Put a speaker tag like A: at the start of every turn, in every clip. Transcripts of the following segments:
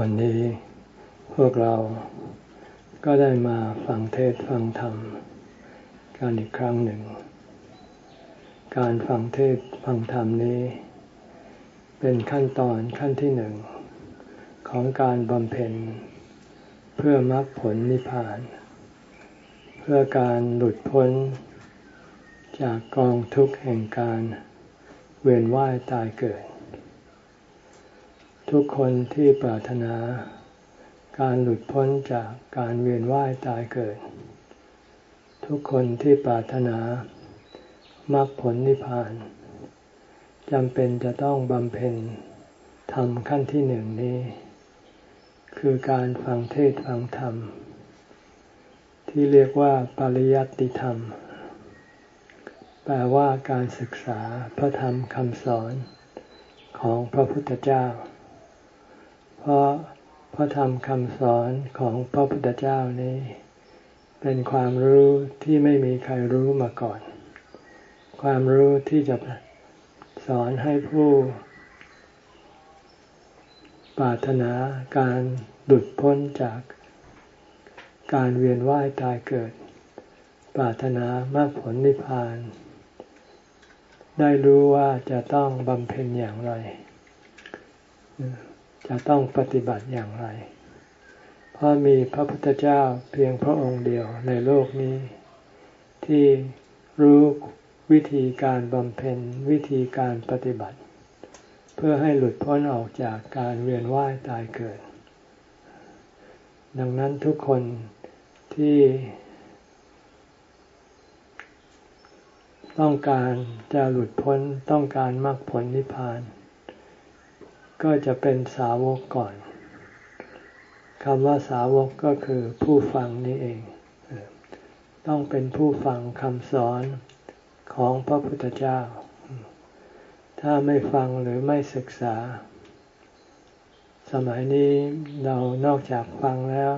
A: วันนี้พวกเราก็ได้มาฟังเทศฟังธรรมกันอีกครั้งหนึ่ง การฟังเทศฟังธรรมนี้ เป็นขั้นตอนขั้นที่หนึ่ง ของการบำเพ็ญ เพื่อมรรคผลนิพพาน เพื่อการหลุดพ้น จากกองทุกข์แห่งการเวียนว่ายตายเกิด ทุกคนที่ปรารถนา การหลุดพ้นจากการเวียนว่ายตายเกิด ทุกคนที่ปรารถนามรรคผลนิพพานจำเป็นจะต้องบำเพ็ญทำขั้นที่หนึ่งนี้ คือการฟังเทศฟังธรรม ที่เรียกว่าปริยัติธรรม แปลว่าการศึกษาพระธรรมคำสอนของพระพุทธเจ้า เพราะพระธรรมคำสอนของพระพุทธเจ้านี้ เป็นความรู้ที่ไม่มีใครรู้มาก่อน ความรู้ที่จะสอนให้ผู้ปรารถนาการหลุดพ้นจากการเวียนว่ายตายเกิด ปรารถนามรรคผลนิพพาน ได้รู้ว่าจะต้องบำเพ็ญอย่างไร จะต้องปฏิบัติอย่างไร เพราะมีพระพุทธเจ้าเพียงพระองค์เดียวในโลกนี้ ที่รู้วิธีการบำเพ็ญวิธีการปฏิบัติ เพื่อให้หลุดพ้นออกจากการเวียนว่ายตายเกิด ดังนั้นทุกคนที่ต้องการจะหลุดพ้นต้องการมรรคผลนิพพาน ก็จะเป็นสาวกก่อนคำว่าสาวกก็คือผู้ฟังนี่เอง ต้องเป็นผู้ฟังคำสอนของพระพุทธเจ้า ถ้าไม่ฟังหรือไม่ศึกษา สมัยนี้เรานอกจากฟังแล้ว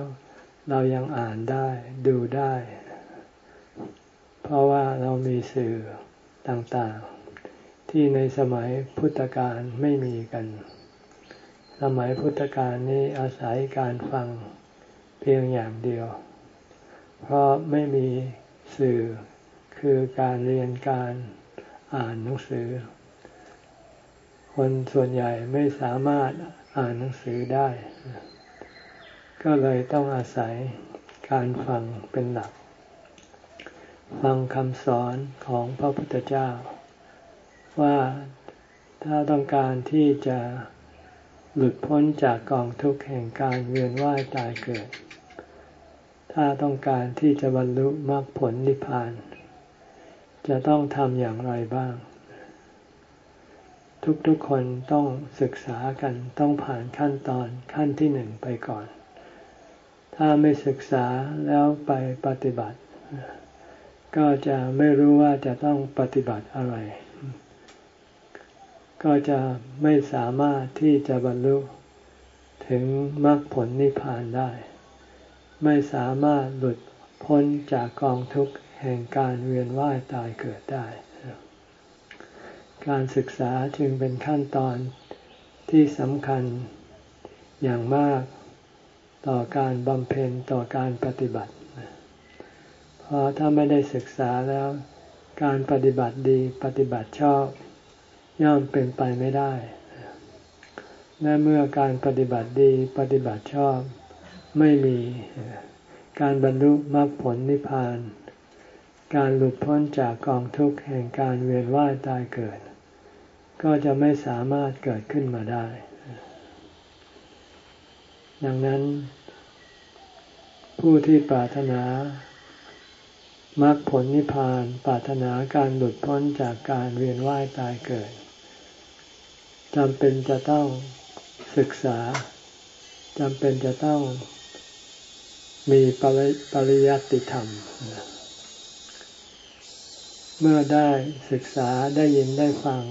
A: เรายังอ่านได้ดูได้ เพราะว่าเรามีสื่อต่างๆ ที่ในสมัยพุทธกาลไม่มีกัน สมัยพุทธกาลนี้อาศัยการฟังเพียงอย่างเดียว เพราะไม่มีสื่อคือการเรียนการอ่านหนังสือ คนส่วนใหญ่ไม่สามารถอ่านหนังสือได้ ก็เลยต้องอาศัยการฟังเป็นหลัก ฟังคำสอนของพระพุทธเจ้า ว่าถ้าต้องการที่จะ หลุดพ้นจากกองทุกข์แห่งการเวียนว่ายตายเกิด ถ้าต้องการที่จะบรรลุมรรคผลนิพพาน จะต้องทำอย่างไรบ้าง ทุกๆคนต้องศึกษากันต้องผ่านขั้นตอนขั้นที่หนึ่งไปก่อน ถ้าไม่ศึกษาแล้วไปปฏิบัติ ก็จะไม่รู้ว่าจะต้องปฏิบัติอะไร ก็จะไม่สามารถที่จะบรรลุถึงมรรคผลนิพพานได้ ไม่สามารถหลุดพ้นจากกองทุกข์แห่งการเวียนว่ายตายเกิดได้ การศึกษาจึงเป็นขั้นตอนที่สำคัญอย่างมากต่อการบำเพ็ญต่อการปฏิบัติ เพราะถ้าไม่ได้ศึกษาแล้วการปฏิบัติดีปฏิบัติชอบ ย่อมเป็นไปไม่ได้ และเมื่อการปฏิบัติดีปฏิบัติชอบไม่มีการบรรลุมรรคผลนิพพาน การหลุดพ้นจากกองทุกข์แห่งการเวียนว่ายตายเกิด ก็จะไม่สามารถเกิดขึ้นมาได้ ดังนั้น ผู้ที่ปรารถนามรรคผลนิพพาน ปรารถนาการหลุดพ้นจากการเวียนว่ายตายเกิด จำเป็นจะต้องศึกษาจำเป็นจะต้องมีปริปริยัติธรรม เมื่อได้ศึกษาได้ยินได้ฟัง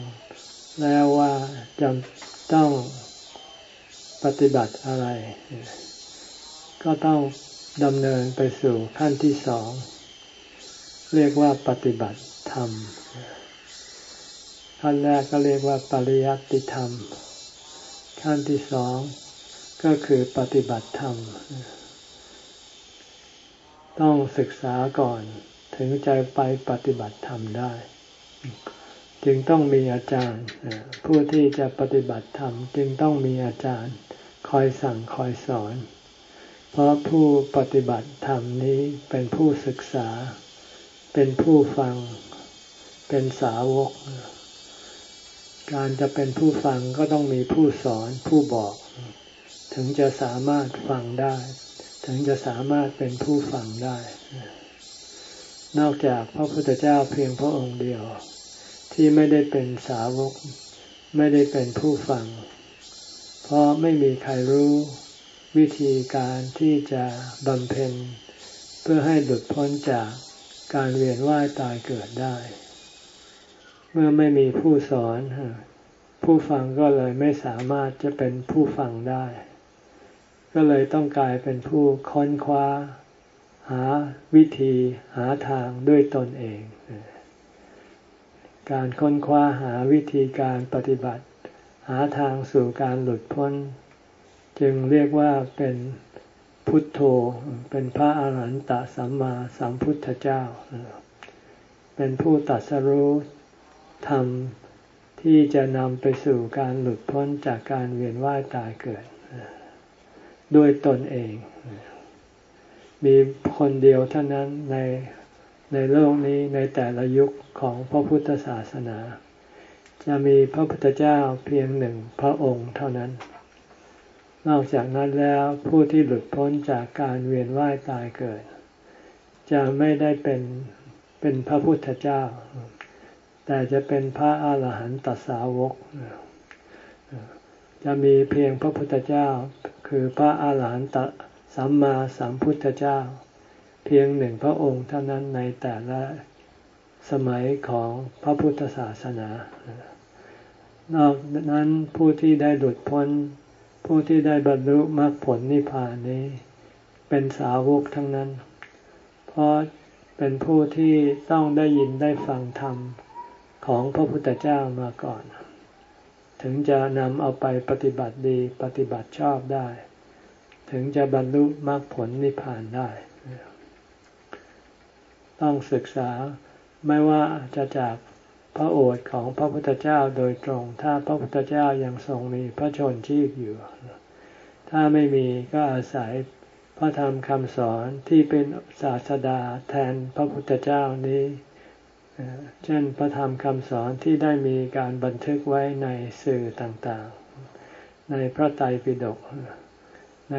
A: แล้วว่าจำต้องปฏิบัติอะไร ก็ต้องดำเนินไปสู่ขั้นที่สอง เรียกว่าปฏิบัติธรรม ขั้นแรกก็เรียกว่าปริยัติธรรม ขั้นที่สองก็คือปฏิบัติธรรม ต้องศึกษาก่อนถึงจะไปปฏิบัติธรรมได้ จึงต้องมีอาจารย์ ผู้ที่จะปฏิบัติธรรม จึงต้องมีอาจารย์ คอยสั่งคอยสอน เพราะผู้ปฏิบัติธรรมนี้เป็นผู้ศึกษา เป็นผู้ฟัง เป็นสาวก การจะเป็นผู้ฟังก็ต้องมีผู้สอนผู้บอก ถึงจะสามารถฟังได้ ถึงจะสามารถเป็นผู้ฟังได้ นอกจากพระพุทธเจ้าเพียงพระองค์เดียว ที่ไม่ได้เป็นสาวก ไม่ได้เป็นผู้ฟัง เพราะไม่มีใครรู้วิธีการที่จะบำเพ็ญ เพื่อให้หลุดพ้นจากการเวียนว่ายตายเกิดได้ เมื่อไม่มีผู้สอน ผู้ฟังก็เลยไม่สามารถจะเป็นผู้ฟังได้ ก็เลยต้องกลายเป็นผู้ค้นคว้า หาวิธีหาทางด้วยตนเอง การค้นคว้าหาวิธีการปฏิบัติ หาทางสู่การหลุดพ้น จึงเรียกว่าเป็นพุทโธเป็นพระอาหารหันตสัมมาสัมพุทธเจ้า เป็นผู้ตัดสรู้ ธรรมที่จะนำไปสู่การหลุดพ้นจากการเวียนว่ายตายเกิด ด้วยตนเอง มีคนเดียวเท่านั้นในในโลกนี้ในแต่ละยุคของพระพุทธศาสนา จะมีพระพุทธเจ้าเพียงหนึ่งพระองค์เท่านั้น นอกจากนั้นแล้วผู้ที่หลุดพ้นจากการเวียนว่ายตายเกิด จะไม่ได้เป็นเป็นพระพุทธเจ้า แต่จะเป็นพระอาหารหันตสาวก จะมีเพียงพระพุทธเจ้า คือพระอาหารหันตสัมมาสัมพุทธเจ้า เพียงหนึ่งพระองค์เท่านั้นในแต่ละสมัยของพระพุทธศาสนา นอกนั้นผู้ที่ได้หลุดพ้น ผู้ที่ได้บรรลุมรรคผลนิพพานนี้ เป็นสาวกทั้งนั้น เพราะเป็นผู้ที่ต้องได้ยินได้ฟังธรรม ของพระพุทธเจ้ามาก่อน ถึงจะนำเอาไปปฏิบัติดีปฏิบัติชอบได้ ถึงจะบรรลุมรรคผลนิพพานได้ ต้องศึกษาไม่ว่าจะจากพระโอษฐ์ของพระพุทธเจ้าโดยตรง ถ้าพระพุทธเจ้ายังทรงมีพระชนชีพอยู่ ถ้าไม่มีก็อาศัยพระธรรมคำสอนที่เป็นศาสดาแทนพระพุทธเจ้านี้ เช่นพระธรรมคำสอนที่ได้มีการบันทึกไว้ในสื่อต่างๆ ในพระไตรปิฎกใน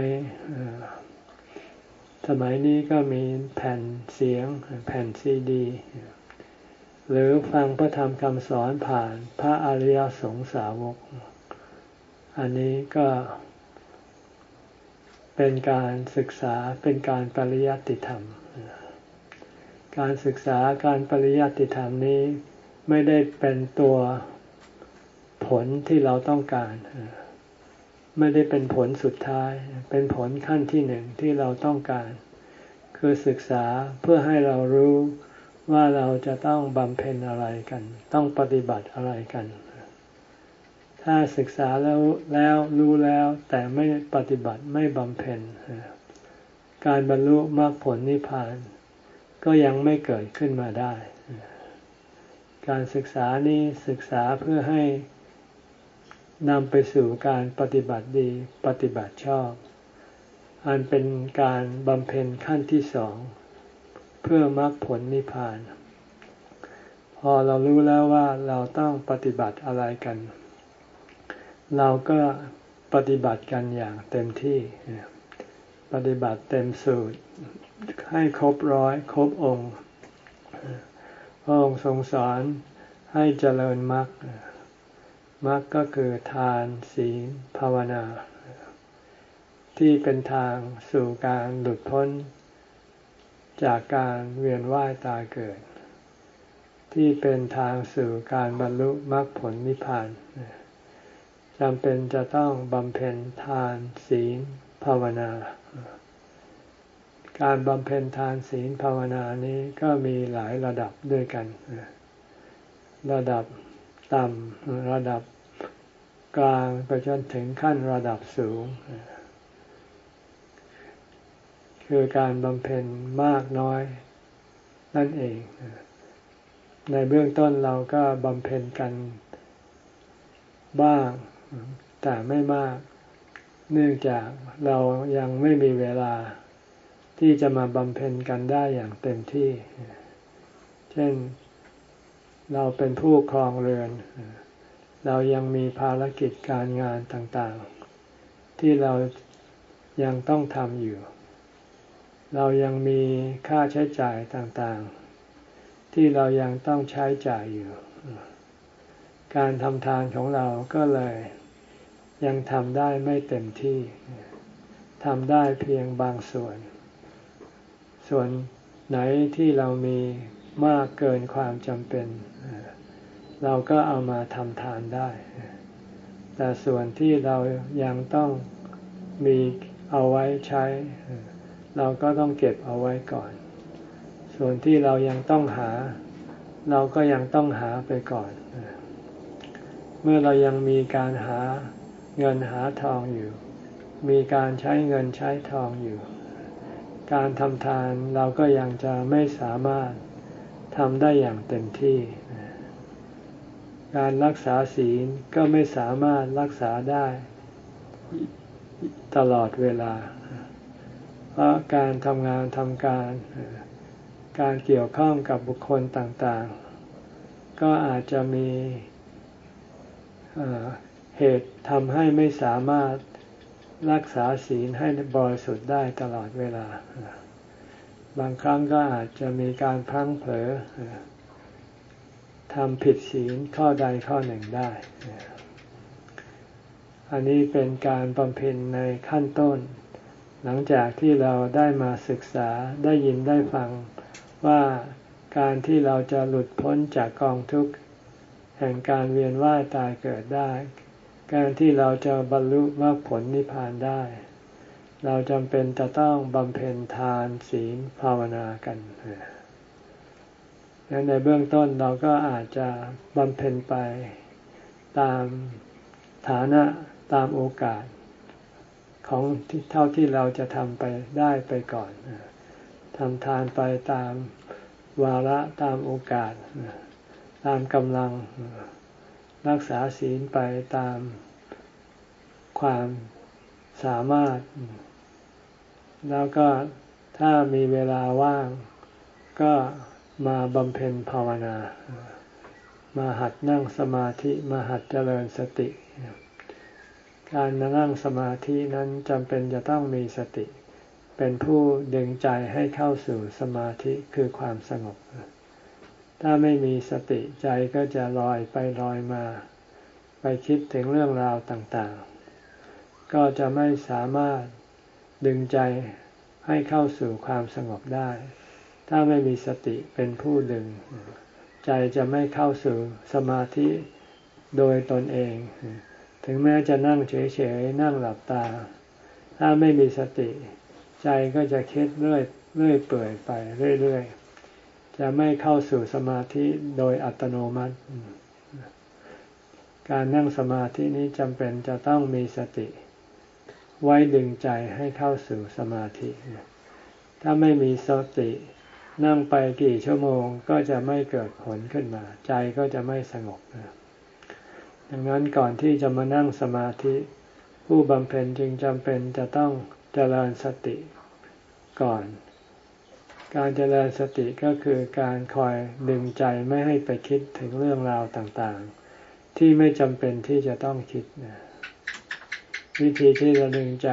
A: สมัยนี้ก็มีแผ่นเสียงแผ่นซีดี หรือฟังพระธรรมคำสอนผ่านพระอริยสงสาวก อันนี้ก็เป็นการศึกษาเป็นการปริยัติธรรม การศึกษาการปริยัติธรรมนี้ไม่ได้เป็นตัวผลที่เราต้องการ ไม่ได้เป็นผลสุดท้าย เป็นผลขั้นที่หนึ่งที่เราต้องการ คือศึกษาเพื่อให้เรารู้ว่าเราจะต้องบำเพ็ญอะไรกัน ต้องปฏิบัติอะไรกัน ถ้าศึกษาแล้วแล้วรู้แล้ว แต่ไม่ปฏิบัติไม่บำเพ็ญการบรรลุมรรคผลนิพพาน ก็ยังไม่เกิดขึ้นมาได้ การศึกษานี้ศึกษาเพื่อให้นำไปสู่การปฏิบัติดีปฏิบัติชอบ อันเป็นการบำเพ็ญขั้นที่สอง เพื่อมรรคผลนิพพาน พอเรารู้แล้วว่าเราต้องปฏิบัติอะไรกัน เราก็ปฏิบัติกันอย่างเต็มที่ ปฏิบัติเต็มสูตร ให้ครบร้อย ครบองค์พระองค์ทรงสอนให้เจริญมรรคมรรคก็คือทานศีลภาวนา ที่เป็นทางสู่การหลุดพ้น จากการเวียนว่ายตายเกิด ที่เป็นทางสู่การบรรลุมรรคผลนิพพานจำเป็นจะต้องบำเพ็ญทานศีลภาวนา การบำเพ็ญทานศีลภาวนานี้ก็มีหลายระดับด้วยกัน ระดับต่ำระดับกลางไปจนถึงขั้นระดับสูง คือการบำเพ็ญมากน้อยนั่นเอง ในเบื้องต้นเราก็บำเพ็ญกันบ้าง แต่ไม่มาก เนื่องจากเรายังไม่มีเวลา ที่จะมาบำเพ็ญกันได้อย่างเต็มที่ เช่นเราเป็นผู้ครองเรือน เรายังมีภารกิจการงานต่างๆ ที่เรายังต้องทำอยู่ เรายังมีค่าใช้จ่ายต่างๆ ที่เรายังต้องใช้จ่ายอยู่ การทำทานของเราก็เลยยังทำได้ไม่เต็มที่ทำได้เพียงบางส่วน ส่วนไหนที่เรามีมากเกินความจำเป็น เราก็เอามาทำทานได้ แต่ส่วนที่เรายังต้องมีเอาไว้ใช้ เราก็ต้องเก็บเอาไว้ก่อน ส่วนที่เรายังต้องหา เราก็ยังต้องหาไปก่อน เมื่อเรายังมีการหาเงินหาทองอยู่ มีการใช้เงินใช้ทองอยู่ การทำทานเราก็ยังจะไม่สามารถทำได้อย่างเต็มที่ การรักษาศีลก็ไม่สามารถรักษาได้ตลอดเวลา เพราะการทำงานทำการ การเกี่ยวข้องกับบุคคลต่างๆ ก็อาจจะมีเหตุทำให้ไม่สามารถ รักษาศีลให้บริสุทธิ์ได้ตลอดเวลา บางครั้งก็อาจจะมีการพังเผลอทำผิดศีลข้อใดข้อหนึ่งได้ อันนี้เป็นการบำเพ็ญในขั้นต้น หลังจากที่เราได้มาศึกษาได้ยินได้ฟังว่าการที่เราจะหลุดพ้นจากกองทุกข์แห่งการเวียนว่ายตายเกิดได้ การที่เราจะบรรลุมรรคผลนิพพานได้ เราจำเป็นจะต้องบำเพ็ญทานศีลภาวนากันดังในเบื้องต้นเราก็อาจจะบำเพ็ญไปตามฐานะตามโอกาสของเท่าที่เราจะทำไปได้ไปก่อนทำทานไปตามวาระตามโอกาส ตามกำลัง รักษาศีลไปตามความสามารถ แล้วก็ถ้ามีเวลาว่าง ก็มาบำเพ็ญภาวนา มาหัดนั่งสมาธิมาหัดเจริญสติ การนั่งสมาธินั้นจำเป็นจะต้องมีสติ เป็นผู้ดึงใจให้เข้าสู่สมาธิคือความสงบ ถ้าไม่มีสติใจก็จะลอยไปลอยมา ไปคิดถึงเรื่องราวต่างๆ ก็จะไม่สามารถดึงใจให้เข้าสู่ความสงบได้ ถ้าไม่มีสติเป็นผู้ดึง ใจจะไม่เข้าสู่สมาธิโดยตนเอง ถึงแม้จะนั่งเฉยๆ นั่งหลับตา ถ้าไม่มีสติ ใจก็จะคิดเรื่อยเรื่อยเปื่อยไปเรื่อยๆ จะไม่เข้าสู่สมาธิโดยอัตโนมัติ การนั่งสมาธินี้จำเป็นจะต้องมีสติ ไว้ดึงใจให้เข้าสู่สมาธิ ถ้าไม่มีสติ นั่งไปกี่ชั่วโมงก็จะไม่เกิดผลขึ้นมา ใจก็จะไม่สงบดังนั้นก่อนที่จะมานั่งสมาธิ ผู้บำเพ็ญจึงจำเป็นจะต้องเจริญสติก่อน การเจริญสติก็คือการคอยดึงใจไม่ให้ไปคิดถึงเรื่องราวต่างๆ ที่ไม่จำเป็นที่จะต้องคิดนะวิธีที่จะดึงใจ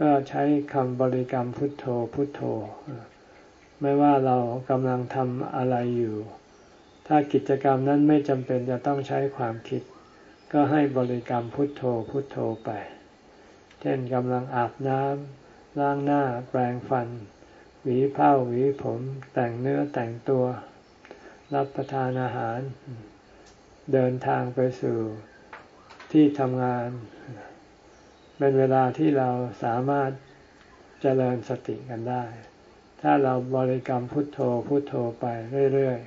A: ก็ใช้คำบริกรรมพุทโธพุทโธ ไม่ว่าเรากำลังทำอะไรอยู่ ถ้ากิจกรรมนั้นไม่จำเป็นจะต้องใช้ความคิด ก็ให้บริกรรมพุทโธพุทโธไป เช่นกำลังอาบน้ำล้างหน้าแปรงฟัน หวีผ้าหวีผมแต่งเนื้อแต่งตัว รับประทานอาหาร เดินทางไปสู่ที่ทำงาน เป็นเวลาที่เราสามารถเจริญสติกันได้ ถ้าเราบริกรรมพุทโธพุทโธไปเรื่อย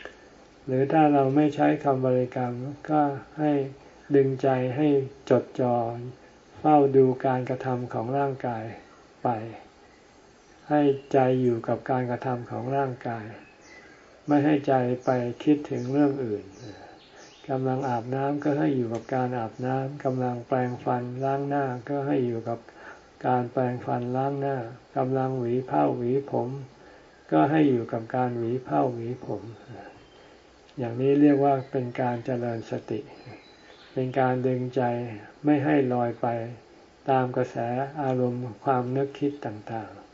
A: ๆ หรือถ้าเราไม่ใช้คำบริกรรมก็ให้ดึงใจให้จดจอ่อเฝ้าดูการกระทำของร่างกายไป ให้ใจอยู่กับการกระทำของร่างกาย ไม่ให้ใจไปคิดถึงเรื่องอื่นกำลังอาบน้ำก็ให้อยู่กับการอาบน้ำกำลังแปรงฟันล้างหน้าก็ให้อยู่กับการแปรงฟันล้างหน้ากำลังหวีผ้าหวีผม ก็ให้อยู่กับการหวีผ้าหวีผม อย่างนี้เรียกว่าเป็นการเจริญสติ เป็นการดึงใจไม่ให้ลอยไปตามกระแสอารมณ์ความนึกคิดต่างๆ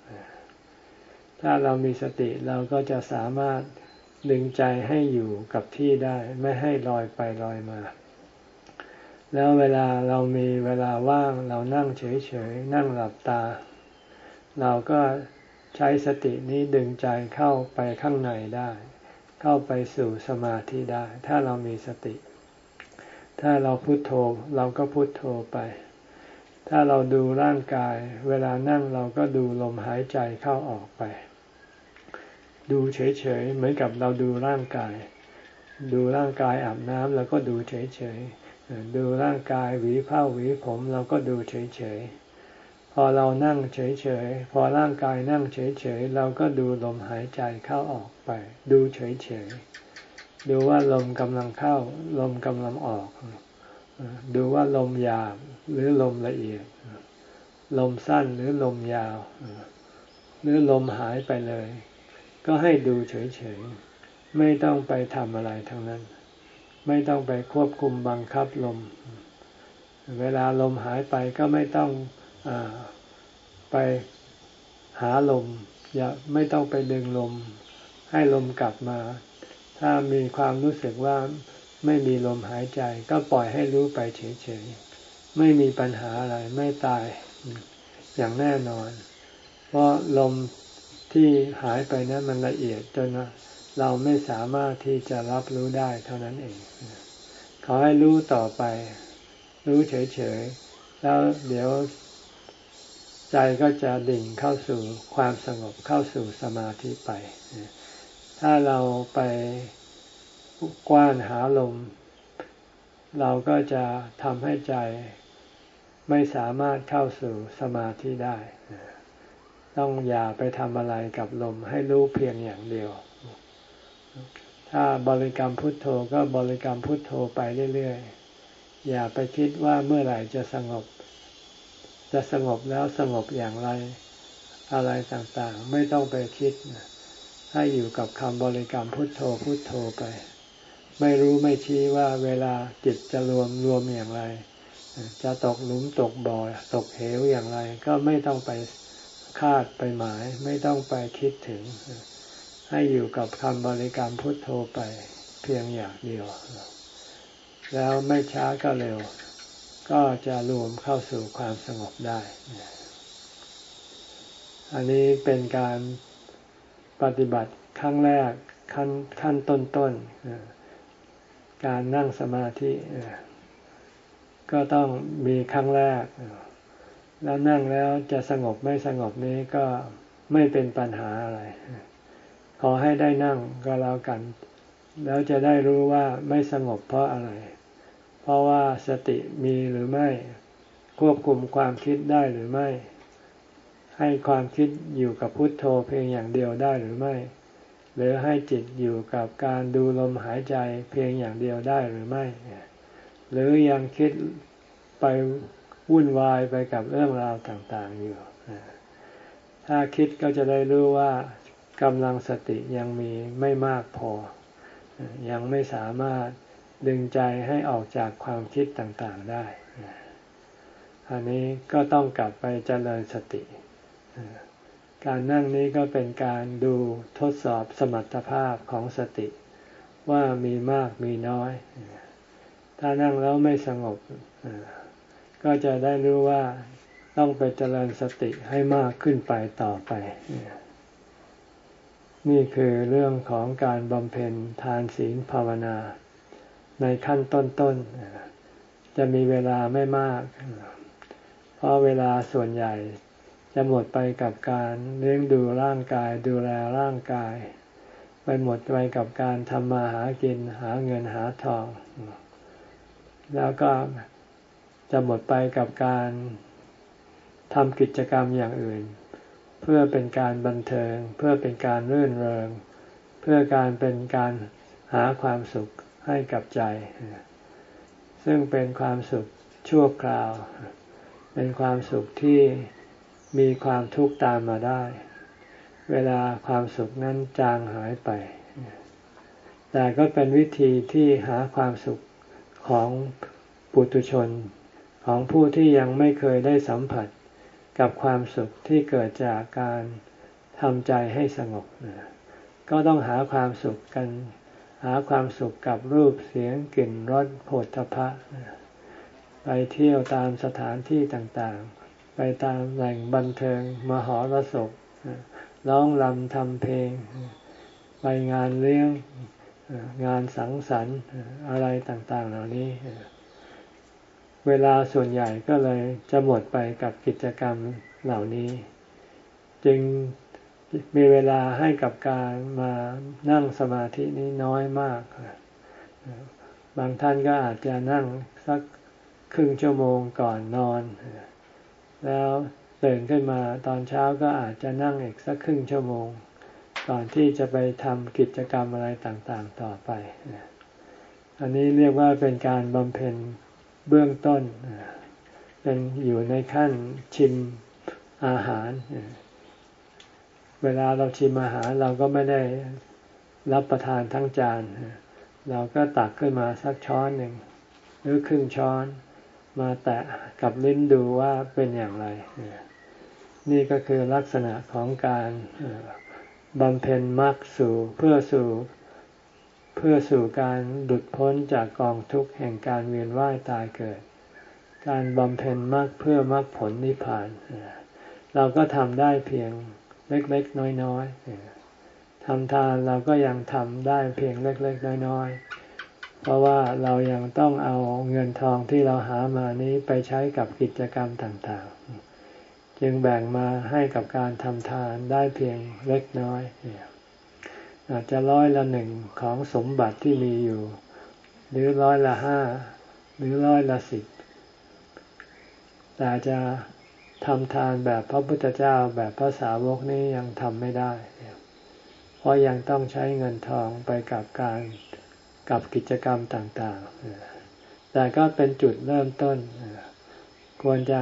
A: ถ้าเรามีสติเราก็จะสามารถดึงใจให้อยู่กับที่ได้ไม่ให้ลอยไปลอยมา แล้วเวลาเรามีเวลาว่างเรานั่งเฉยๆนั่งหลับตา เราก็ใช้สตินี้ดึงใจเข้าไปข้างในได้ เข้าไปสู่สมาธิได้ ถ้าเรามีสติ ถ้าเราพุโทโธเราก็พุโทโธไป ถ้าเราดูร่างกาย เวลานั่งเราก็ดูลมหายใจเข้าออกไป ดูเฉยๆเหมือนกับเราดูร่างกาย ดูร่างกายอาบน้ำเราก็ดูเฉยๆดูร่างกายหวีผ้าหวีผมเราก็ดูเฉยๆพอเรานั่งเฉยๆพอร่างกายนั่งเฉยๆเราก็ดูลมหายใจเข้าออกไป ดูเฉยๆดูว่าลมกำลังเข้า ลมกำลังออก ดูว่าลมหยาบหรือลมละเอียด ลมสั้นหรือลมยาว หรือลมหายไปเลย ก็ให้ดูเฉยๆ ไม่ต้องไปทำอะไรทั้งนั้น ไม่ต้องไปควบคุมบังคับลม เวลาลมหายไปก็ไม่ต้องอไปหาลม อย่าไม่ต้องไปดึงลม ให้ลมกลับมา ถ้ามีความรู้สึกว่าไม่มีลมหายใจ ก็ปล่อยให้รู้ไปเฉยๆ ไม่มีปัญหาอะไร ไม่ตายอย่างแน่นอน เพราะลม ที่หายไปนั้นมันละเอียดจนเราไม่สามารถที่จะรับรู้ได้เท่านั้นเองขอให้รู้ต่อไป รู้เฉยๆ แล้วเดี๋ยวใจก็จะดิ่งเข้าสู่ความสงบเข้าสู่สมาธิไป ถ้าเราไปกว้านหาลม เราก็จะทำให้ใจไม่สามารถเข้าสู่สมาธิได้ ต้องอย่าไปทำอะไรกับลมให้รู้เพียงอย่างเดียว ถ้าบริกรรมพุทโธก็บริกรรมพุทโธไปเรื่อยๆ อย่าไปคิดว่าเมื่อไหร่จะสงบ จะสงบแล้วสงบอย่างไร อะไรต่างๆ ไม่ต้องไปคิด ให้อยู่กับคำบริกรรมพุทโธพุทโธไป ไม่รู้ไม่ชี้ว่าเวลาจิตจะรวมรวมอย่างไร จะตกหลุมตกบ่อตกเหวอย่างไรก็ไม่ต้องไป คาดไปหมาย ไม่ต้องไปคิดถึง ให้อยู่กับคำบริกรรมพุทโธไปเพียงอย่างเดียว แล้วไม่ช้าก็เร็ว ก็จะรวมเข้าสู่ความสงบได้ อันนี้เป็นการปฏิบัติครั้งแรกขั้นขั้นต้นต้นการนั่งสมาธิก็ต้องมีครั้งแรก แล้วนั่งแล้วจะสงบไม่สงบนี้ก็ไม่เป็นปัญหาอะไร ขอให้ได้นั่งก็แล้วกัน แล้วจะได้รู้ว่าไม่สงบเพราะอะไร เพราะว่าสติมีหรือไม่ ควบคุมความคิดได้หรือไม่ ให้ความคิดอยู่กับพุทโธเพียงอย่างเดียวได้หรือไม่ หรือให้จิตอยู่กับการดูลมหายใจเพียงอย่างเดียวได้หรือไม่ หรือยังคิดไป วุ่นวายไปกับเรื่องราวต่างๆอยู่ถ้าคิดก็จะได้รู้ว่ากำลังสติยังมีไม่มากพอ ยังไม่สามารถดึงใจให้ออกจากความคิดต่างๆได้ อันนี้ก็ต้องกลับไปเจริญสติ การนั่งนี้ก็เป็นการดูทดสอบสมรรถภาพของสติ ว่ามีมากมีน้อย ถ้านั่งแล้วไม่สงบ ก็จะได้รู้ว่าต้องไปเจริญสติให้มากขึ้นไปต่อไป นี่คือเรื่องของการบำเพ็ญทานศีลภาวนา ในขั้นต้นๆจะมีเวลาไม่มาก เพราะเวลาส่วนใหญ่จะหมดไปกับการเลี้ยงดูร่างกายดูแลร่างกาย ไปหมดไปกับการทำมาหากินหาเงินหาทอง แล้วก็ จะหมดไปกับการทำกิจกรรมอย่างอื่น เพื่อเป็นการบันเทิง เพื่อเป็นการรื่นเริง เพื่อการเป็นการหาความสุขให้กับใจ ซึ่งเป็นความสุขชั่วคราว เป็นความสุขที่มีความทุกข์ตามมาได้ เวลาความสุขนั้นจางหายไป แต่ก็เป็นวิธีที่หาความสุขของปุถุชน ของผู้ที่ยังไม่เคยได้สัมผัสกับความสุขที่เกิดจากการทำใจให้สงบ ก็ต้องหาความสุขกัน หาความสุขกับรูปเสียงกลิ่นรสโผฏฐพะ ไปเที่ยวตามสถานที่ต่างๆ ไปตามแหล่งบันเทิง มหรสพร้องรำทำเพลง ไปงานเลี้ยงงานสังสรรค์อะไรต่างๆ เหล่านี้ เวลาส่วนใหญ่ก็เลยจะหมดไปกับกิจกรรมเหล่านี้ จึงมีเวลาให้กับการมานั่งสมาธินี้น้อยมาก บางท่านก็อาจจะนั่งสักครึ่งชั่วโมงก่อนนอน แล้วตื่นขึ้นมาตอนเช้าก็อาจจะนั่งอีกสักครึ่งชั่วโมง ก่อนที่จะไปทำกิจกรรมอะไรต่างๆต่อไป อันนี้เรียกว่าเป็นการบำเพ็ญ เบื้องต้นเป็นอยู่ในขั้นชิมอาหาร เวลาเราชิมอาหารเราก็ไม่ได้รับประทานทั้งจาน เราก็ตักขึ้นมาสักช้อนหนึ่งหรือครึ่งช้อนมาแตะกับลิ้นดูว่าเป็นอย่างไร นี่ก็คือลักษณะของการบำเพ็ญมรรคสู่เพื่อสู่ เพื่อสู่การหลุดพ้นจากกองทุกข์แห่งการเวียนว่ายตายเกิด การบำเพ็ญมรรคเพื่อมรรคผลนิพพาน เราก็ทำได้เพียงเล็กๆน้อยๆทำทานเราก็ยังทำได้เพียงเล็กๆน้อยๆ เพราะว่าเรายังต้องเอาเงินทองที่เราหามานี้ไปใช้กับกิจกรรมต่างๆ จึงแบ่งมาให้กับการทำทานได้เพียงเล็กน้อยเนี่ย อาจจะร้อยละหนึ่งของสมบัติที่มีอยู่ หรือร้อยละห้าหรือร้อยละสิบแต่จะทำทานแบบพระพุทธเจ้าแบบพระสาวกนี้ยังทำไม่ได้ เพราะยังต้องใช้เงินทองไปกับการกับกิจกรรมต่างๆ แต่ก็เป็นจุดเริ่มต้น ควรจะ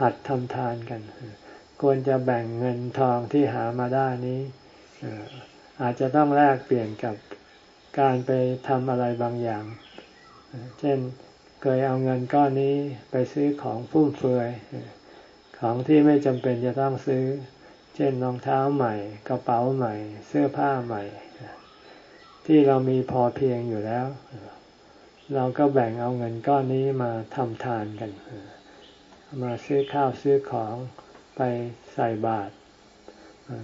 A: หัดทำทานกัน ควรจะแบ่งเงินทองที่หามาได้นี้ อาจจะต้องแลกเปลี่ยนกับการไปทำอะไรบางอย่าง เช่นเคยเอาเงินก้อนนี้ไปซื้อของฟุ่มเฟือย ของที่ไม่จำเป็นจะต้องซื้อ เช่นรองเท้าใหม่ กระเป๋าใหม่ เสื้อผ้าใหม่ ที่เรามีพอเพียงอยู่แล้ว เราก็แบ่งเอาเงินก้อนนี้มาทำทานกัน มาซื้อข้าวซื้อของไปใส่บาตร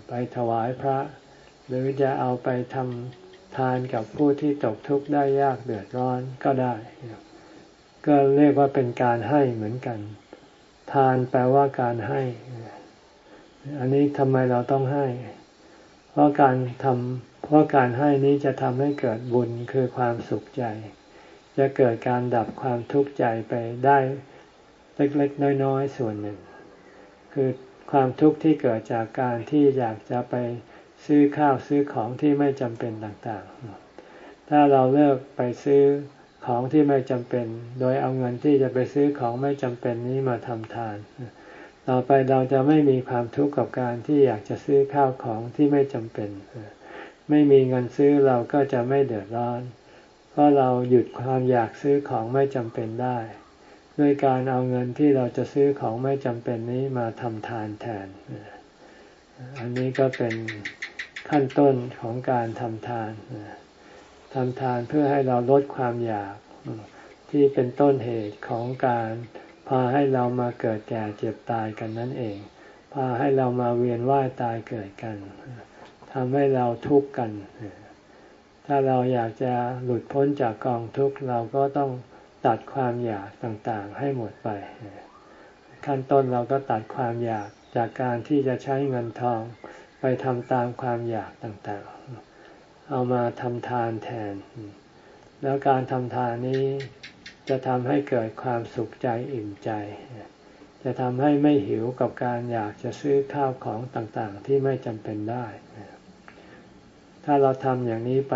A: ไปถวายพระ หรือจะเอาไปทำทานกับผู้ที่ตกทุกข์ได้ยากเดือดร้อนก็ได้ ก็เรียกว่าเป็นการให้เหมือนกัน ทานแปลว่าการให้ อันนี้ทำไมเราต้องให้ เพราะการทำเพราะการให้นี้จะทำให้เกิดบุญคือความสุขใจ จะเกิดการดับความทุกข์ใจไปได้เล็กๆ น้อยๆ ส่วนหนึ่ง คือความทุกข์ที่เกิดจากการที่อยากจะไป ซื้อข้าวซื้อของที่ไม่จำเป็นต่างๆ ถ้าเราเลิกไปซื้อของที่ไม่จำเป็น โดยเอาเงินที่จะไปซื้อของไม่จำเป็นนี้มาทำทาน ต่อไปเราจะไม่มีความทุกข์กับการที่อยากจะซื้อข้าวของที่ไม่จำเป็น ไม่มีเงินซื้อเราก็จะไม่เดือดร้อน เพราะเราหยุดความอยากซื้อของไม่จำเป็นได้ ด้วยการเอาเงินที่เราจะซื้อของไม่จำเป็นนี้มาทำทานแทน อันนี้ก็เป็น ขั้นต้นของการทำทานทำทานเพื่อให้เราลดความอยากที่เป็นต้นเหตุของการพาให้เรามาเกิดแก่เจ็บตายกันนั่นเอง พาให้เรามาเวียนว่ายตายเกิดกันทำให้เราทุกข์กัน ถ้าเราอยากจะหลุดพ้นจากกองทุกข์เราก็ต้องตัดความอยากต่างๆ ให้หมดไป ขั้นต้นเราก็ตัดความอยากจากการที่จะใช้เงินทอง ไปทำตามความอยากต่างๆ เอามาทำทานแทน แล้วการทำทานนี้จะทำให้เกิดความสุขใจอิ่มใจ จะทำให้ไม่หิวกับการอยากจะซื้อข้าวของต่างๆ ที่ไม่จำเป็นได้ ถ้าเราทำอย่างนี้ไป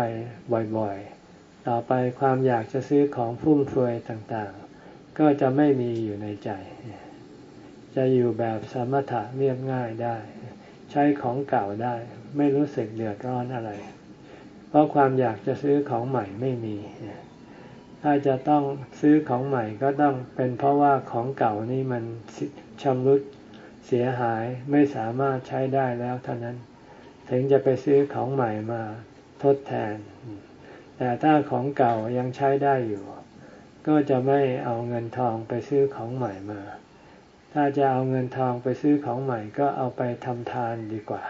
A: บ่อยๆ ต่อไปความอยากจะซื้อของฟุ่มเฟือยต่างๆ ก็จะไม่มีอยู่ในใจ จะอยู่แบบสมถะเรียบง่ายได้ ใช้ของเก่าได้ ไม่รู้สึกเดือดร้อนอะไร เพราะความอยากจะซื้อของใหม่ไม่มี ถ้าจะต้องซื้อของใหม่ก็ต้องเป็นเพราะว่าของเก่านี่มันชำรุดเสียหายไม่สามารถใช้ได้แล้วเท่านั้น ถึงจะไปซื้อของใหม่มาทดแทน แต่ถ้าของเก่ายังใช้ได้อยู่ ก็จะไม่เอาเงินทองไปซื้อของใหม่มา ถ้าจะเอาเงินทองไปซื้อของใหม่ก็เอาไปทำทานดีกว่า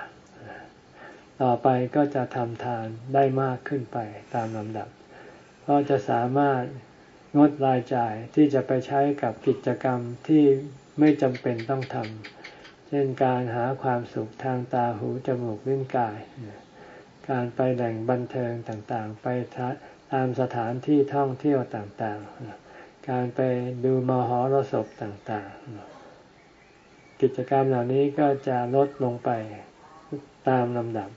A: ต่อไปก็จะทำทานได้มากขึ้นไปตามลำดับก็จะสามารถงดรายจ่ายที่จะไปใช้กับกิจกรรมที่ไม่จำเป็นต้องทำ เช่นการหาความสุขทางตาหูจมูกลิ้นกาย การไปแหล่งบันเทิงต่างๆ ไปตามสถานที่ท่องเที่ยวต่างๆ การไปดูมหรสพต่างๆ กิจกรรมเหล่านี้ก็จะลดลงไปตามลำดับ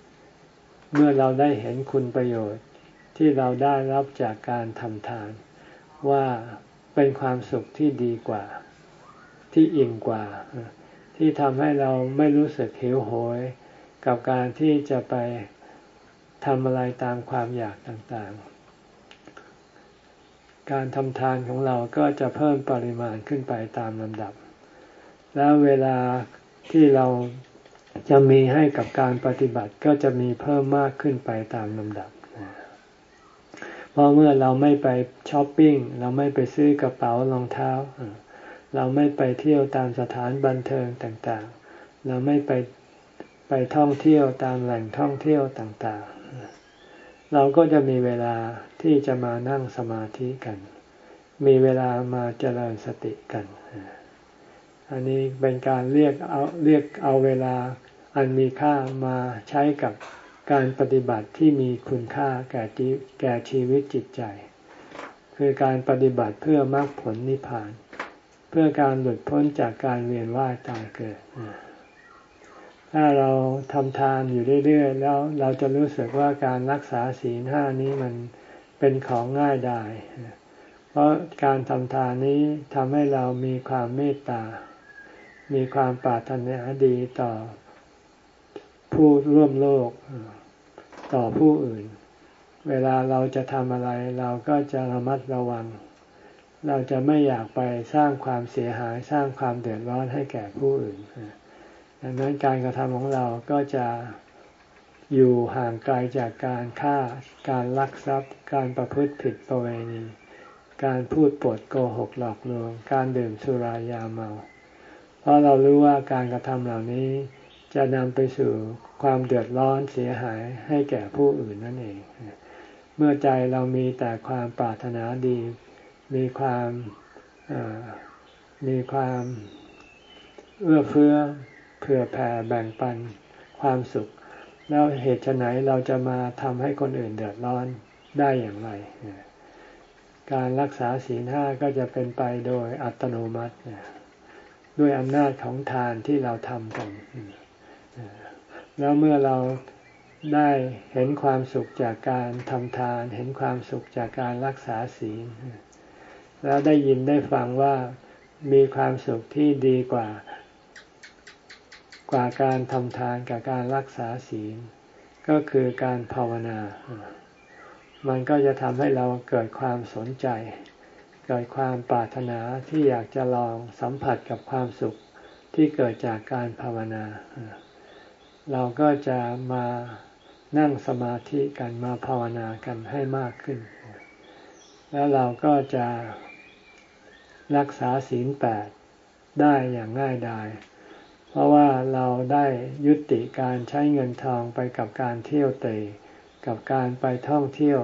A: เมื่อเราได้เห็นคุณประโยชน์ที่เราได้รับจากการทำทาน ว่าเป็นความสุขที่ดีกว่า ที่อิ่มกว่า ที่ทำให้เราไม่รู้สึกหิวโหย กับการที่จะไปทำอะไรตามความอยากต่างๆ การทำทานของเราก็จะเพิ่มปริมาณขึ้นไปตามลำดับ แล้วเวลาที่เราจะมีให้กับการปฏิบัติก็จะมีเพิ่มมากขึ้นไปตามลำดับเพราะเมื่อเราไม่ไปช้อปปิ้งเราไม่ไปซื้อกระเป๋ารองเท้า เราไม่ไปเที่ยวตามสถานบันเทิงต่างๆ เราไม่ไปไปท่องเที่ยวตามแหล่งท่องเที่ยวต่างๆ เราก็จะมีเวลาที่จะมานั่งสมาธิกัน มีเวลามาเจริญสติกัน อันนี้เป็นการเรียกเอาเรียกเอาเวลาอันมีค่ามาใช้กับการปฏิบัติที่มีคุณค่าแก่แก่ชีวิตจิตใจ คือการปฏิบัติเพื่อมรรคผลนิพพาน เพื่อการหลุดพ้นจากการเวียนว่ายตายเกิด ถ้าเราทำทานอยู่เรื่อยๆ แล้วเราจะรู้สึกว่าการรักษาศีลห้านี้มันเป็นของง่ายดาย เพราะการทำทานนี้ทำให้เรามีความเมตตา มีความปรารถนาดีต่อผู้ร่วมโลกต่อผู้อื่น เวลาเราจะทำอะไร เราก็จะระมัดระวัง เราจะไม่อยากไปสร้างความเสียหายสร้างความเดือดร้อนให้แก่ผู้อื่นดังนั้นการกระทำของเราก็จะอยู่ห่างไกลจากการฆ่า การลักทรัพย์ การประพฤติผิดประเวณี การพูดปดโกหกหลอกลวง การดื่มสุรายาเมา ราะเรารู้ว่าการกระทำเหล่านี้จะนำไปสู่ความเดือดร้อนเสียหายให้แก่ผู้อื่นนั่นเอง เมื่อใจเรามีแต่ความปรารถนาดี มีความมีความเอื้อเฟื้อเผื่อแผ่แบ่งปันความสุข แล้วเหตุไหนเราจะมาทำให้คนอื่นเดือดร้อนได้อย่างไร การรักษาศีลห้าก็จะเป็นไปโดยอัตโนมัติ ด้วยอำนาจของทานที่เราทำกันแล้วเมื่อเราได้เห็นความสุขจากการทำทาน เห็นความสุขจากการรักษาศีล แล้วได้ยินได้ฟังว่ามีความสุขที่ดีกว่า กว่าการทำทานกับการรักษาศีล ก็คือการภาวนา มันก็จะทำให้เราเกิดความสนใจ เกิดความปรารถนาที่อยากจะลองสัมผัสกับความสุขที่เกิดจากการภาวนา เราก็จะมานั่งสมาธิกันมาภาวนากันให้มากขึ้น แล้วเราก็จะรักษาศีลแปดได้อย่างง่ายดาย เพราะว่าเราได้ยุติการใช้เงินทองไปกับการเที่ยวเตะกับการไปท่องเที่ยว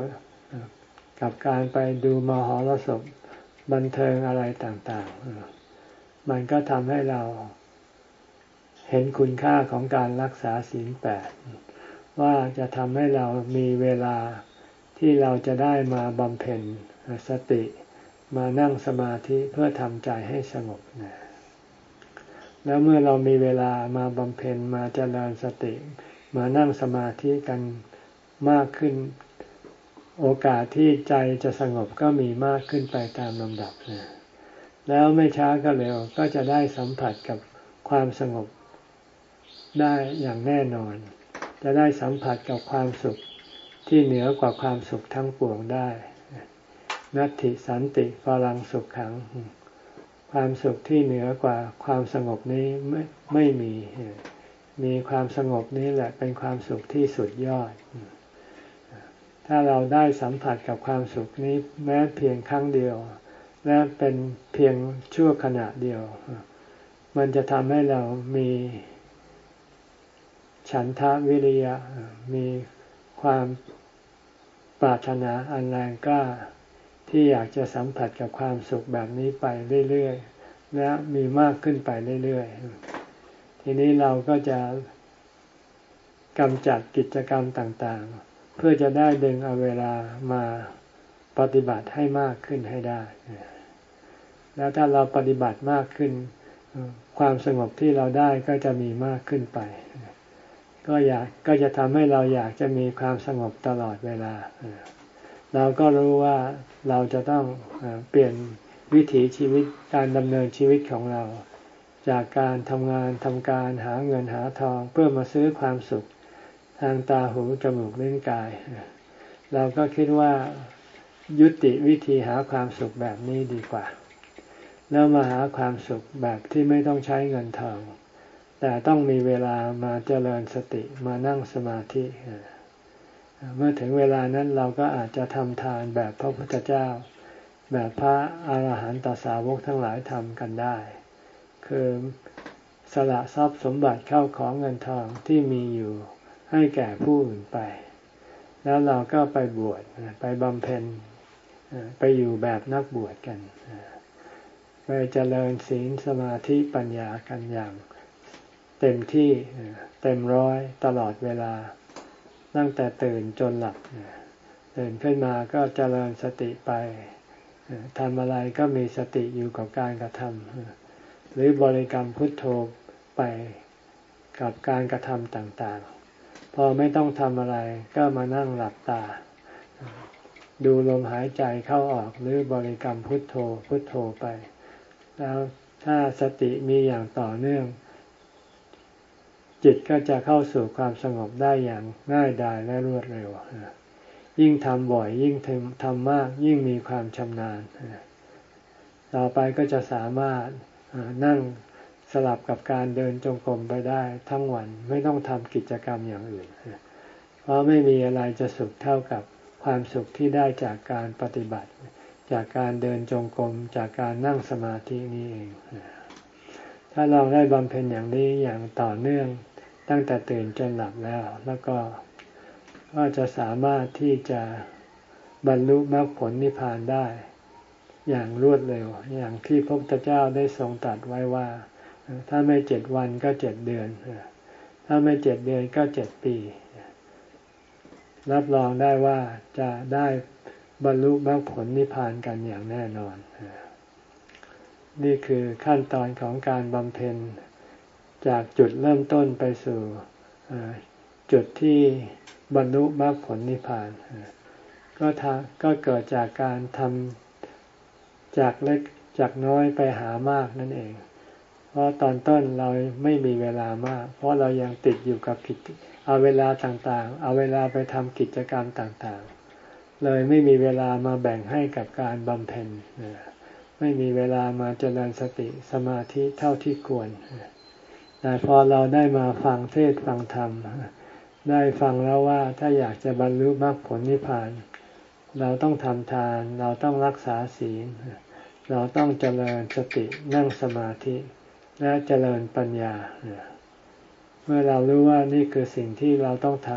A: กับการไปดูมหรสพ บันเทิงอะไรต่างๆ มันก็ทำให้เราเห็นคุณค่าของการรักษาศีลแปดว่าจะทำให้เรามีเวลาที่เราจะได้มาบำเพ็ญสติมานั่งสมาธิเพื่อทำใจให้สงบนะแล้วเมื่อเรามีเวลามาบำเพ็ญมาเจริญสติ มานั่งสมาธิกันมากขึ้น โอกาสที่ใจจะสงบก็มีมากขึ้นไปตามลำดับนะแล้วไม่ช้าก็เร็วก็จะได้สัมผัสกับความสงบได้อย่างแน่นอน จะได้สัมผัสกับความสุขที่เหนือกว่าความสุขทั้งปวงได้นัตติสันติพลังสุขขัง ความสุขที่เหนือกว่าความสงบนี้ไม่ไม่มี มีความสงบนี้แหละเป็นความสุขที่สุดยอด ถ้าเราได้สัมผัสกับความสุขนี้แม้เพียงครั้งเดียว และเป็นเพียงชั่วขณะเดียว มันจะทำให้เรามี ฉันทะวิริยะมีความปรารถนาอันแรงกล้าที่อยากจะสัมผัสกับความสุขแบบนี้ไปเรื่อยๆ และมีมากขึ้นไปเรื่อยๆ ทีนี้เราก็จะกำจัดกิจกรรมต่างๆ เพื่อจะได้ดึงเอาเวลามาปฏิบัติให้มากขึ้นให้ได้ แล้วถ้าเราปฏิบัติมากขึ้น ความสงบที่เราได้ก็จะมีมากขึ้นไป ก็อยากก็จะทำให้เราอยากจะมีความสงบตลอดเวลา เราก็รู้ว่าเราจะต้องเปลี่ยนวิถีชีวิตการดำเนินชีวิตของเรา จากการทำงานทำการหาเงินหาทองเพื่อมาซื้อความสุข ทางตาหูจมูกลิ้นกาย เราก็คิดว่ายุติวิธีหาความสุขแบบนี้ดีกว่า แล้วมาหาความสุขแบบที่ไม่ต้องใช้เงินทอง แต่ต้องมีเวลามาเจริญสติมานั่งสมาธิเมื่อถึงเวลานั้นเราก็อาจจะทำทานแบบพระพุทธเจ้า แบบพระอาหารหันตสาวกทั้งหลายทำกันได้ คือสละทรัพย์สมบัติเข้าของเงินทองที่มีอยู่ ให้แก่ผู้อื่นไป แล้วเราก็ไปบวชไปบำเพ็ญไปอยู่แบบนักบวชกันไปเจริญศีลสมาธิปัญญากันอย่างเต็มที่เต็มร้อยตลอดเวลา ตั้งแต่ตื่นจนหลับตื่นขึ้นมาก็เจริญสติไปทำอะไรก็มีสติอยู่กับการกระทำหรือบริกรรมพุทโธไปกับการกระทำต่างๆ พอไม่ต้องทำอะไร ก็มานั่งหลับตา ดูลมหายใจเข้าออกหรือบริกรรมพุทโธพุทโธไป แล้วถ้าสติมีอย่างต่อเนื่อง จิตก็จะเข้าสู่ความสงบได้อย่างง่ายดายและรวดเร็ว ยิ่งทำบ่อยยิ่งทำมากยิ่งมีความชำนาญ ต่อไปก็จะสามารถนั่ง สลับกับการเดินจงกรมไปได้ทั้งวันไม่ต้องทำกิจกรรมอย่างอื่น เพราะไม่มีอะไรจะสุขเท่ากับความสุขที่ได้จากการปฏิบัติ จากการเดินจงกรมจากการนั่งสมาธินี้เอง ถ้าเราได้บำเพ็ญอย่างนี้อย่างต่อเนื่องตั้งแต่ตื่นจนหลับแล้ว แล้วก็ก็จะสามารถที่จะบรรลุมรรคผลนิพพานได้ อย่างรวดเร็ว อย่างที่พระพุทธเจ้าได้ทรงตรัสไว้ว่า ถ้าไม่เจ็ดวันก็เจ็ดเดือน ถ้าไม่เจ็ดเดือนก็เจ็ดปี รับรองได้ว่าจะได้บรรลุมรรคผลนิพพานกันอย่างแน่นอน นี่คือขั้นตอนของการบำเพ็ญ จากจุดเริ่มต้นไปสู่จุดที่บรรลุมรรคผลนิพพาน ก็ทก็เกิดจากการทำจากเล็กจากน้อยไปหามากนั่นเอง เพราะตอนต้นเราไม่มีเวลามาก เพราะเรายังติดอยู่กับกิจเอาเวลาต่างๆ เอาเวลาไปทำกิจกรรมต่างๆ เลยไม่มีเวลามาแบ่งให้กับการบำเพ็ญไม่มีเวลามาเจริญสติสมาธิเท่าที่ควรแต่พอเราได้มาฟังเทศฟังธรรม ได้ฟังแล้วว่าถ้าอยากจะบรรลุมรรคผลนิพพาน เราต้องทำทาน เราต้องรักษาศีล เราต้องเจริญสตินั่งสมาธิ และเจริญปัญญา เมื่อเรารู้ว่านี่คือสิ่งที่เราต้องท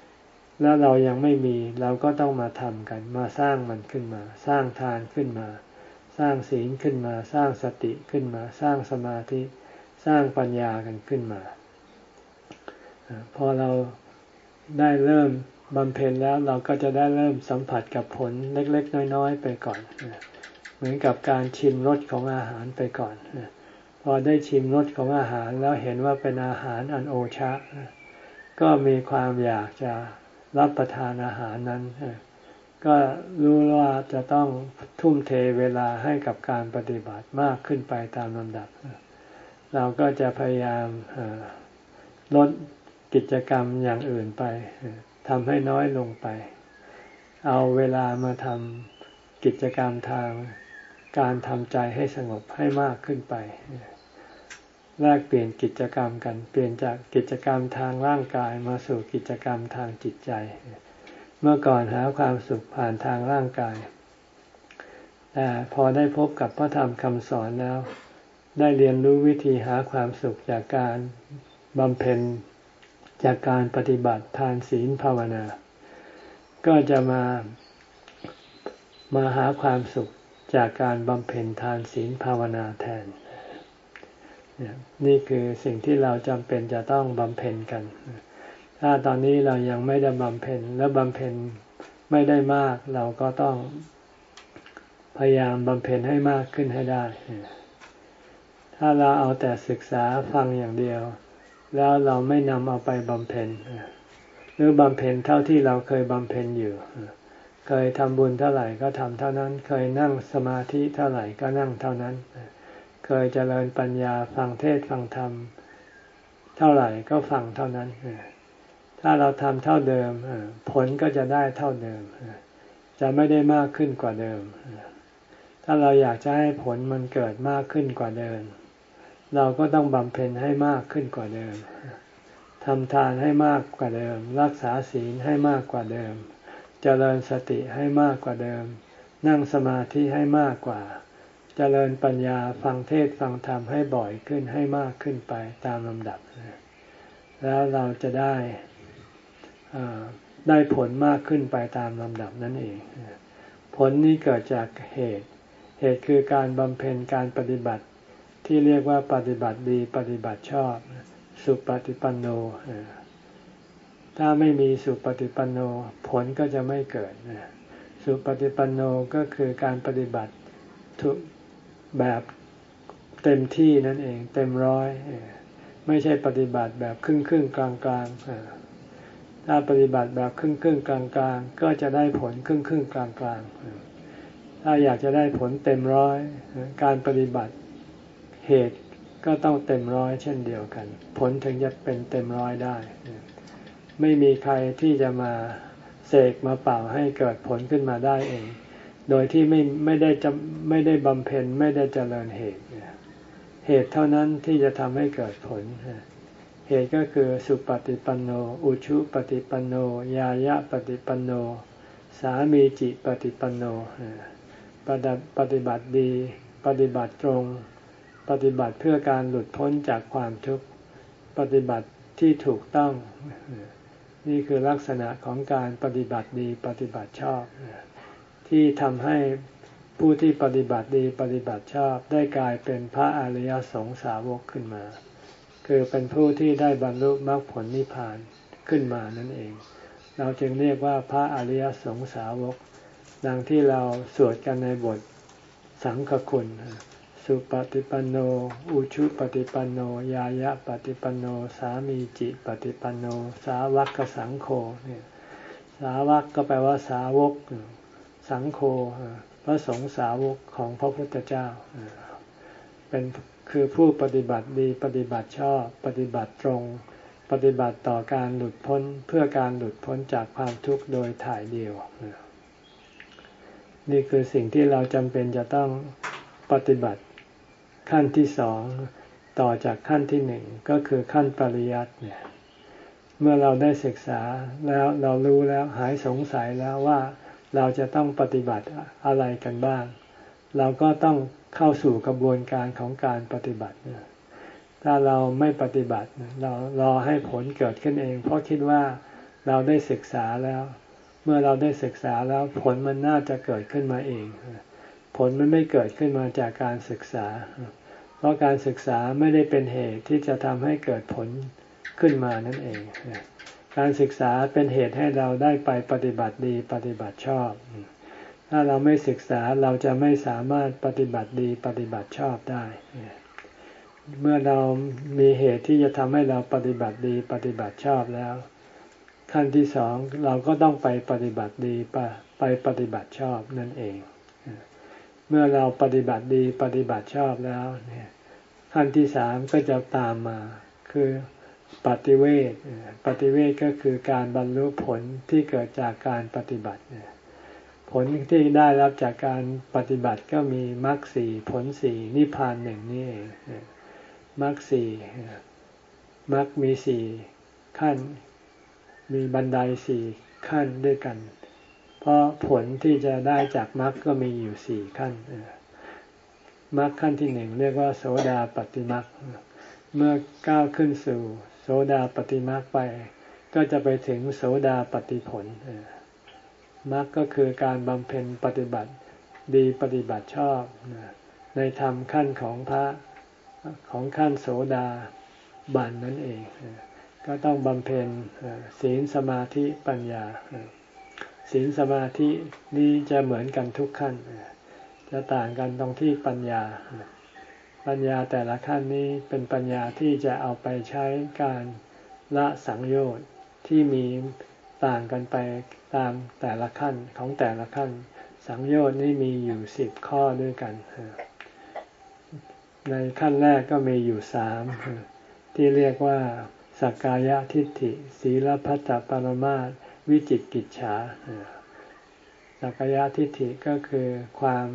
A: ำแล้วเรายังไม่มีเราก็ต้องมาทำกัน มาสร้างมันขึ้นมา สร้างทานขึ้นมา สร้างศีลขึ้นมา สร้างสติขึ้นมา สร้างสมาธิ สร้างปัญญากันขึ้นมา พอเราได้เริ่มบำเพ็ญแล้วเราก็จะได้เริ่มสัมผัสกับผลเล็ก ๆ น้อย ๆ ไปก่อน เหมือนกับการชิมรสของอาหารไปก่อน พอได้ชิมรสของอาหารแล้วเห็นว่าเป็นอาหารอันโอชะ ก็มีความอยากจะรับประทานอาหารนั้น ก็รู้ว่าจะต้องทุ่มเทเวลาให้กับการปฏิบัติมากขึ้นไปตามลำดับ เราก็จะพยายามลดกิจกรรมอย่างอื่นไปทำให้น้อยลงไป เอาเวลามาทำกิจกรรมทาง การทำใจให้สงบให้มากขึ้นไปแลกเปลี่ยนกิจกรรมกันเปลี่ยนจากกิจกรรมทางร่างกายมาสู่กิจกรรมทางจิตใจ เมื่อก่อนหาความสุขผ่านทางร่างกาย แต่พอได้พบกับพระธรรมคำสอนแล้ว ได้เรียนรู้วิธีหาความสุขจากการบำเพ็ญจากการปฏิบัติทานศีลภาวนา ก็จะมามาหาความสุข จากการบำเพ็ญทานศีลภาวนาแทน นี่คือสิ่งที่เราจำเป็นจะต้องบำเพ็ญกัน ถ้าตอนนี้เรายังไม่ได้บำเพ็ญและบำเพ็ญไม่ได้มาก เราก็ต้องพยายามบำเพ็ญให้มากขึ้นให้ได้ ถ้าเราเอาแต่ศึกษาฟังอย่างเดียว แล้วเราไม่นำเอาไปบำเพ็ญหรือบำเพ็ญเท่าที่เราเคยบำเพ็ญอยู่ เคยทำบุญเท่าไหร่ก็ทำเท่านั้น เคยนั่งสมาธิเท่าไหร่ก็นั่งเท่านั้น เคยเจริญปัญญาฟังเทศฟังธรรม เท่าไหร่ก็ฟังเท่านั้น ถ้าเราทำเท่าเดิมผลก็จะได้เท่าเดิม จะไม่ได้มากขึ้นกว่าเดิม ถ้าเราอยากจะให้ผลมันเกิดมากขึ้นกว่าเดิม เราก็ต้องบำเพ็ญให้มากขึ้นกว่าเดิมทำทานให้มากกว่าเดิม รักษาศีลให้มากกว่าเดิม เจริญสติให้มากกว่าเดิม นั่งสมาธิให้มากกว่าเจริญปัญญาฟังเทศฟังธรรมให้บ่อยขึ้นให้มากขึ้นไปตามลำดับ แล้วเราจะได้ได้ผลมากขึ้นไปตามลำดับนั่นเอง ผลนี้เกิดจากเหตุ เหตุคือการบำเพ็ญการปฏิบัติที่เรียกว่าปฏิบัติดีปฏิบัติชอบ สุปฏิปันโน ถ้าไม่มีสุปฏิปันโนผลก็จะไม่เกิดสุปฏิปันโนก็คือการปฏิบัติทุกแบบเต็มที่นั่นเอง เต็มร้อย ไม่ใช่ปฏิบัติแบบครึ่งครึ่งกลางกลางถ้าปฏิบัติแบบครึ่งครึ่งกลางกลางก็จะได้ผลครึ่งครึ่งกลางกลางถ้าอยากจะได้ผลเต็มร้อยการปฏิบัติเหตุก็ต้องเต็มร้อยเช่นเดียวกัน ผลถึงจะเป็นเต็มร้อยได้ ไม่มีใครที่จะมาเสกมาเป่าให้เกิดผลขึ้นมาได้เอง โดยที่ไม่ไม่ได้จะไม่ได้บำเพ็ญไม่ได้เจริญเหตุเหตุเท่านั้นที่จะทำให้เกิดผล เหตุก็คือสุปฏิปันโน อุชุปฏิปันโน ยายะปฏิปันโน สามีจิปฏิปันโนปฏิบัติดี ปฏิบัติตรง ปฏิบัติเพื่อการหลุดพ้นจากความทุกข์ ปฏิบัติที่ถูกต้อง นี่คือลักษณะของการปฏิบัติดีปฏิบัติชอบ ที่ทำให้ผู้ที่ปฏิบัติดีปฏิบัติชอบได้กลายเป็นพระอริยสงสาวกขึ้นมา คือเป็นผู้ที่ได้บรรลุมรรคผลนิพพานขึ้นมานั่นเอง เราจึงเรียกว่าพระอริยสงสาวก ดังที่เราสวดกันในบทสังฆคุณ สุปฏิปันโน อุชุปฏิปันโน ยายะปฏิปันโน สามีจิปฏิปันโน สาวกสังโฆเนี่ยสาวกก็แปลว่าสาวก สังโฆพระสงฆ์สาวกของพระพุทธเจ้า เป็นคือผู้ปฏิบัติดีปฏิบัติชอบ ปฏิบัติตรง ปฏิบัติต่อการหลุดพ้นเพื่อการหลุดพ้นจากความทุกข์โดยถ่ายเดียว นี่คือสิ่งที่เราจำเป็นจะต้องปฏิบัติ ขั้นที่สองต่อจากขั้นที่หนึ่งก็คือขั้นปริยัติเนี่ยเมื่อเราได้ศึกษาแล้วเรารู้แล้วหายสงสัยแล้วว่าเราจะต้องปฏิบัติอะไรกันบ้าง เราก็ต้องเข้าสู่กระบวนการของการปฏิบัติ ถ้าเราไม่ปฏิบัติเรารอให้ผลเกิดขึ้นเอง เพราะคิดว่าเราได้ศึกษาแล้ว เมื่อเราได้ศึกษาแล้วผลมันน่าจะเกิดขึ้นมาเอง ผลมันไม่เกิดขึ้นมาจากการศึกษา เพราะการศึกษาไม่ได้เป็นเหตุที่จะทำให้เกิดผลขึ้นมานั่นเอง การศึกษาเป็นเหตุให้เราได้ไปปฏิบัติดีปฏิบัติชอบ ถ้าเราไม่ศึกษาเราจะไม่สามารถปฏิบัติดีปฏิบัติชอบได้ เมื่อเรามีเหตุที่จะทำให้เราปฏิบัติดีปฏิบัติชอบแล้ว ขั้นที่สองเราก็ต้องไปปฏิบัติดีไปไปปฏิบัติชอบนั่นเอง เมื่อเราปฏิบัติดีปฏิบัติชอบแล้วเนี่ย ขั้นที่สามก็จะตามมาคือปฏิเวทปฏิเวทก็คือการบรรลุผลที่เกิดจากการปฏิบัติ ผลที่ได้รับจากการปฏิบัติก็มีมรรคสี่ผลสี่นิพพานหนึ่งนี่เองมรรคสี่มรรคมีสี่ขั้น มีบันไดสี่ขั้นด้วยกัน เพราะผลที่จะได้จากมรรคก็มีอยู่สี่ขั้น มรรคขั้นที่หนึ่งเรียกว่า โสดาปฏิมรรคเมื่อก้าวขึ้นสู่ โสดาปฏิมรรคไป ก็จะไปถึงโสดาปฏิผลมรรคก็คือการบำเพ็ญปฏิบัติดีปฏิบัติชอบ ในธรรมขั้นของพระของขั้นโสดาบันนั่นเอง ก็ต้องบำเพ็ญศีลสมาธิปัญญา ศีลสมาธินี้จะเหมือนกันทุกขั้น จะต่างกันตรงที่ปัญญา ปัญญาแต่ละขั้นนี้เป็นปัญญาที่จะเอาไปใช้การละสังโยชน์ที่มีต่างกันไปตามแต่ละขั้นของแต่ละขั้น สังโยชน์นี่มีอยู่สิบข้อด้วยกัน ในขั้นแรกก็มีอยู่สามที่เรียกว่าสักกายทิฏฐิ ศีลพัตตปรมาตวิจิตกิจฉาสักกายทิฏฐิก็คือความ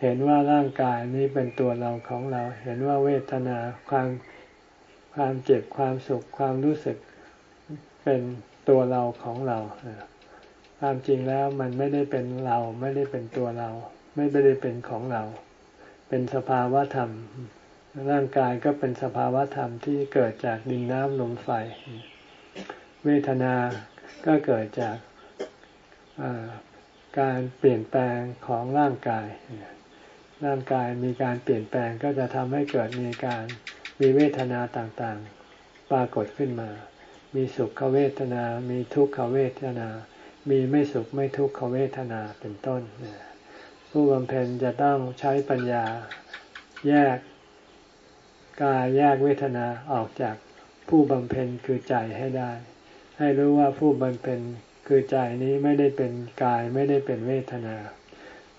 A: เห็นว่าร่างกายนี้เป็นตัวเราของเรา เห็นว่าเวทนาความความเจ็บความสุขความรู้สึกเป็นตัวเราของเราความจริงแล้วมันไม่ได้เป็นเราไม่ได้เป็นตัวเรา ไม่ได้เป็นของเรา เป็นสภาวะธรรม ร่างกายก็เป็นสภาวะธรรมที่เกิดจากดินน้ำลมไฟ เวทนาก็เกิดจากการเปลี่ยนแปลงของร่างกาย ร่างกายมีการเปลี่ยนแปลงก็จะทำให้เกิดมีการมีเวทนาต่างๆ ปรากฏขึ้นมา มีสุขเวทนา มีทุกขเวทนา มีไม่สุขไม่ทุกขเวทนาเป็นต้นนผู้บำเพ็ญจะต้องใช้ปัญญาแยกกายแยกเวทนาออกจากผู้บำเพ็ญคือใจให้ได้ ให้รู้ว่าผู้บำเพ็ญคือใจนี้ไม่ได้เป็นกายไม่ได้เป็นเวทนา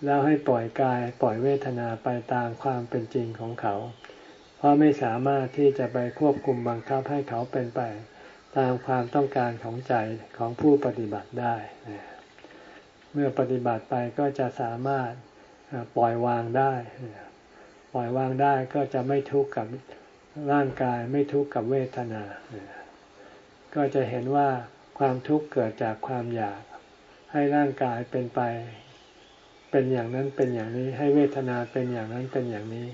A: แล้วให้ปล่อยกายปล่อยเวทนาไปตามความเป็นจริงของเขา เพราะไม่สามารถที่จะไปควบคุมบังคับให้เขาเป็นไป ตามความต้องการของใจของผู้ปฏิบัติได้ เมื่อปฏิบัติไปก็จะสามารถปล่อยวางได้ ปล่อยวางได้ก็จะไม่ทุกข์กับร่างกายไม่ทุกข์กับเวทนา ก็จะเห็นว่าความทุกข์เกิดจากความอยากให้ร่างกายเป็นไป เป็นอย่างนั้นเป็นอย่างนี้ ให้เวทนาเป็นอย่างนั้นเป็นอย่างนี้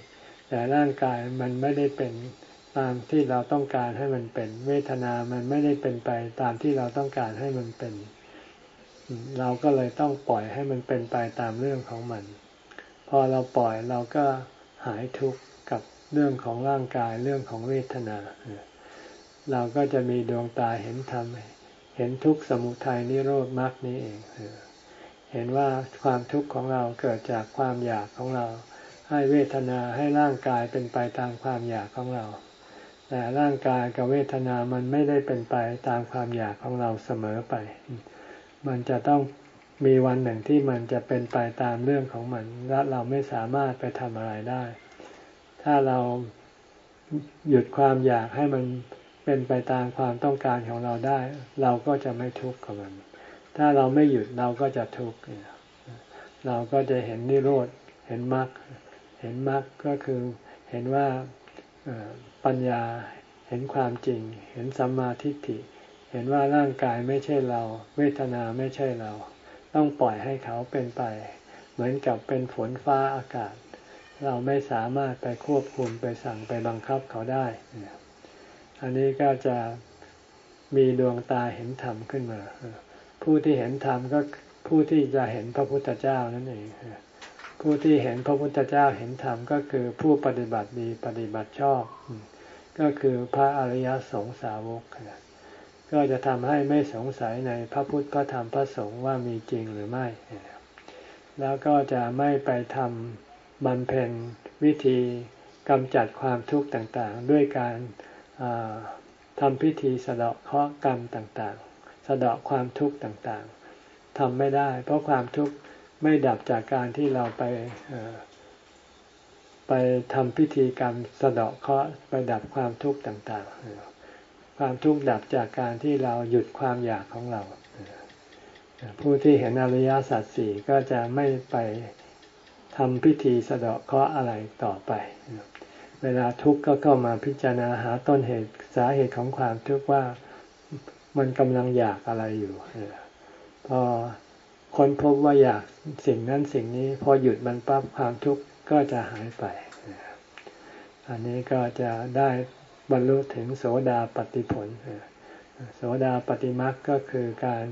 A: แต่ร่างกายมันไม่ได้เป็นตามที่เราต้องการให้มันเป็น เวทนามันไม่ได้เป็นไปตามที่เราต้องการให้มันเป็น เราก็เลยต้องปล่อยให้มันเป็นไปตามเรื่องของมัน พอเราปล่อยเราก็หายทุกข์กับเรื่องของร่างกายเรื่องของเวทนา เราก็จะมีดวงตาเห็นธรรมเห็นทุกข์สมุทัยนิโรธมรรคนี้เอง เห็นว่าความทุกข์ของเราเกิดจากความอยากของเรา ให้เวทนาให้ร่างกายเป็นไปตามความอยากของเรา แต่ร่างกายกับเวทนามันไม่ได้เป็นไปตามความอยากของเราเสมอไป มันจะต้องมีวันหนึ่งที่มันจะเป็นไปตามเรื่องของมันและเราไม่สามารถไปทำอะไรได้ ถ้าเราหยุดความอยากให้มันเป็นไปตามความต้องการของเราได้ เราก็จะไม่ทุกข์กับมัน ถ้าเราไม่หยุดเราก็จะทุกข์เราก็จะเห็นนิโรธ เห็นมรรค เห็นมรรคก็คือเห็นว่าปัญญา เห็นความจริง เห็นสัมมาทิฏฐิ เห็นว่าร่างกายไม่ใช่เรา เวทนาไม่ใช่เรา ต้องปล่อยให้เขาเป็นไป เหมือนกับเป็นฝนฟ้าอากาศ เราไม่สามารถไปควบคุมไปสั่งไปบังคับเขาได้ อันนี้ก็จะมีดวงตาเห็นธรรมขึ้นมา ผู้ที่เห็นธรรมก็ผู้ที่จะเห็นพระพุทธเจ้านั่นเองผู้ที่เห็นพระพุทธเจ้าเห็นธรรมก็คือผู้ปฏิบัติดีปฏิบัติชอบ ก็คือพระอริยสงสาวกก็จะทำให้ไม่สงสัยในพระพุทธพระธรรมพระสงฆ์ว่ามีจริงหรือไม่ แล้วก็จะไม่ไปทำบำเพ็ญวิธีกำจัดความทุกข์ต่างๆ ด้วยการทำพิธีสะเดาะเคราะห์กรรมต่างๆ สะเดาะความทุกข์ต่างๆทำไม่ได้ เพราะความทุกข์ไม่ดับจากการที่เราไปไปทำพิธีกรรมสะเดาะเคราะห์ไปดับความทุกข์ต่างๆ ความทุกข์ดับจากการที่เราหยุดความอยากของเรา ผู้ที่เห็นอริยสัจสี่ก็จะไม่ไปทำพิธีสะเดาะเคราะห์อะไรต่อไป เวลาทุกข์ก็เข้ามาพิจารณาหาต้นเหตุสาเหตุของความทุกข์ว่า มันกำลังอยากอะไรอยู่พอค้นพบว่าอยากสิ่งนั้นสิ่งนี้ พอหยุดมันปั๊บความทุกข์ก็จะหายไป อันนี้ก็จะได้บรรลุถึงโสดาปฏิผล โสดาปฏิมักก็คือการ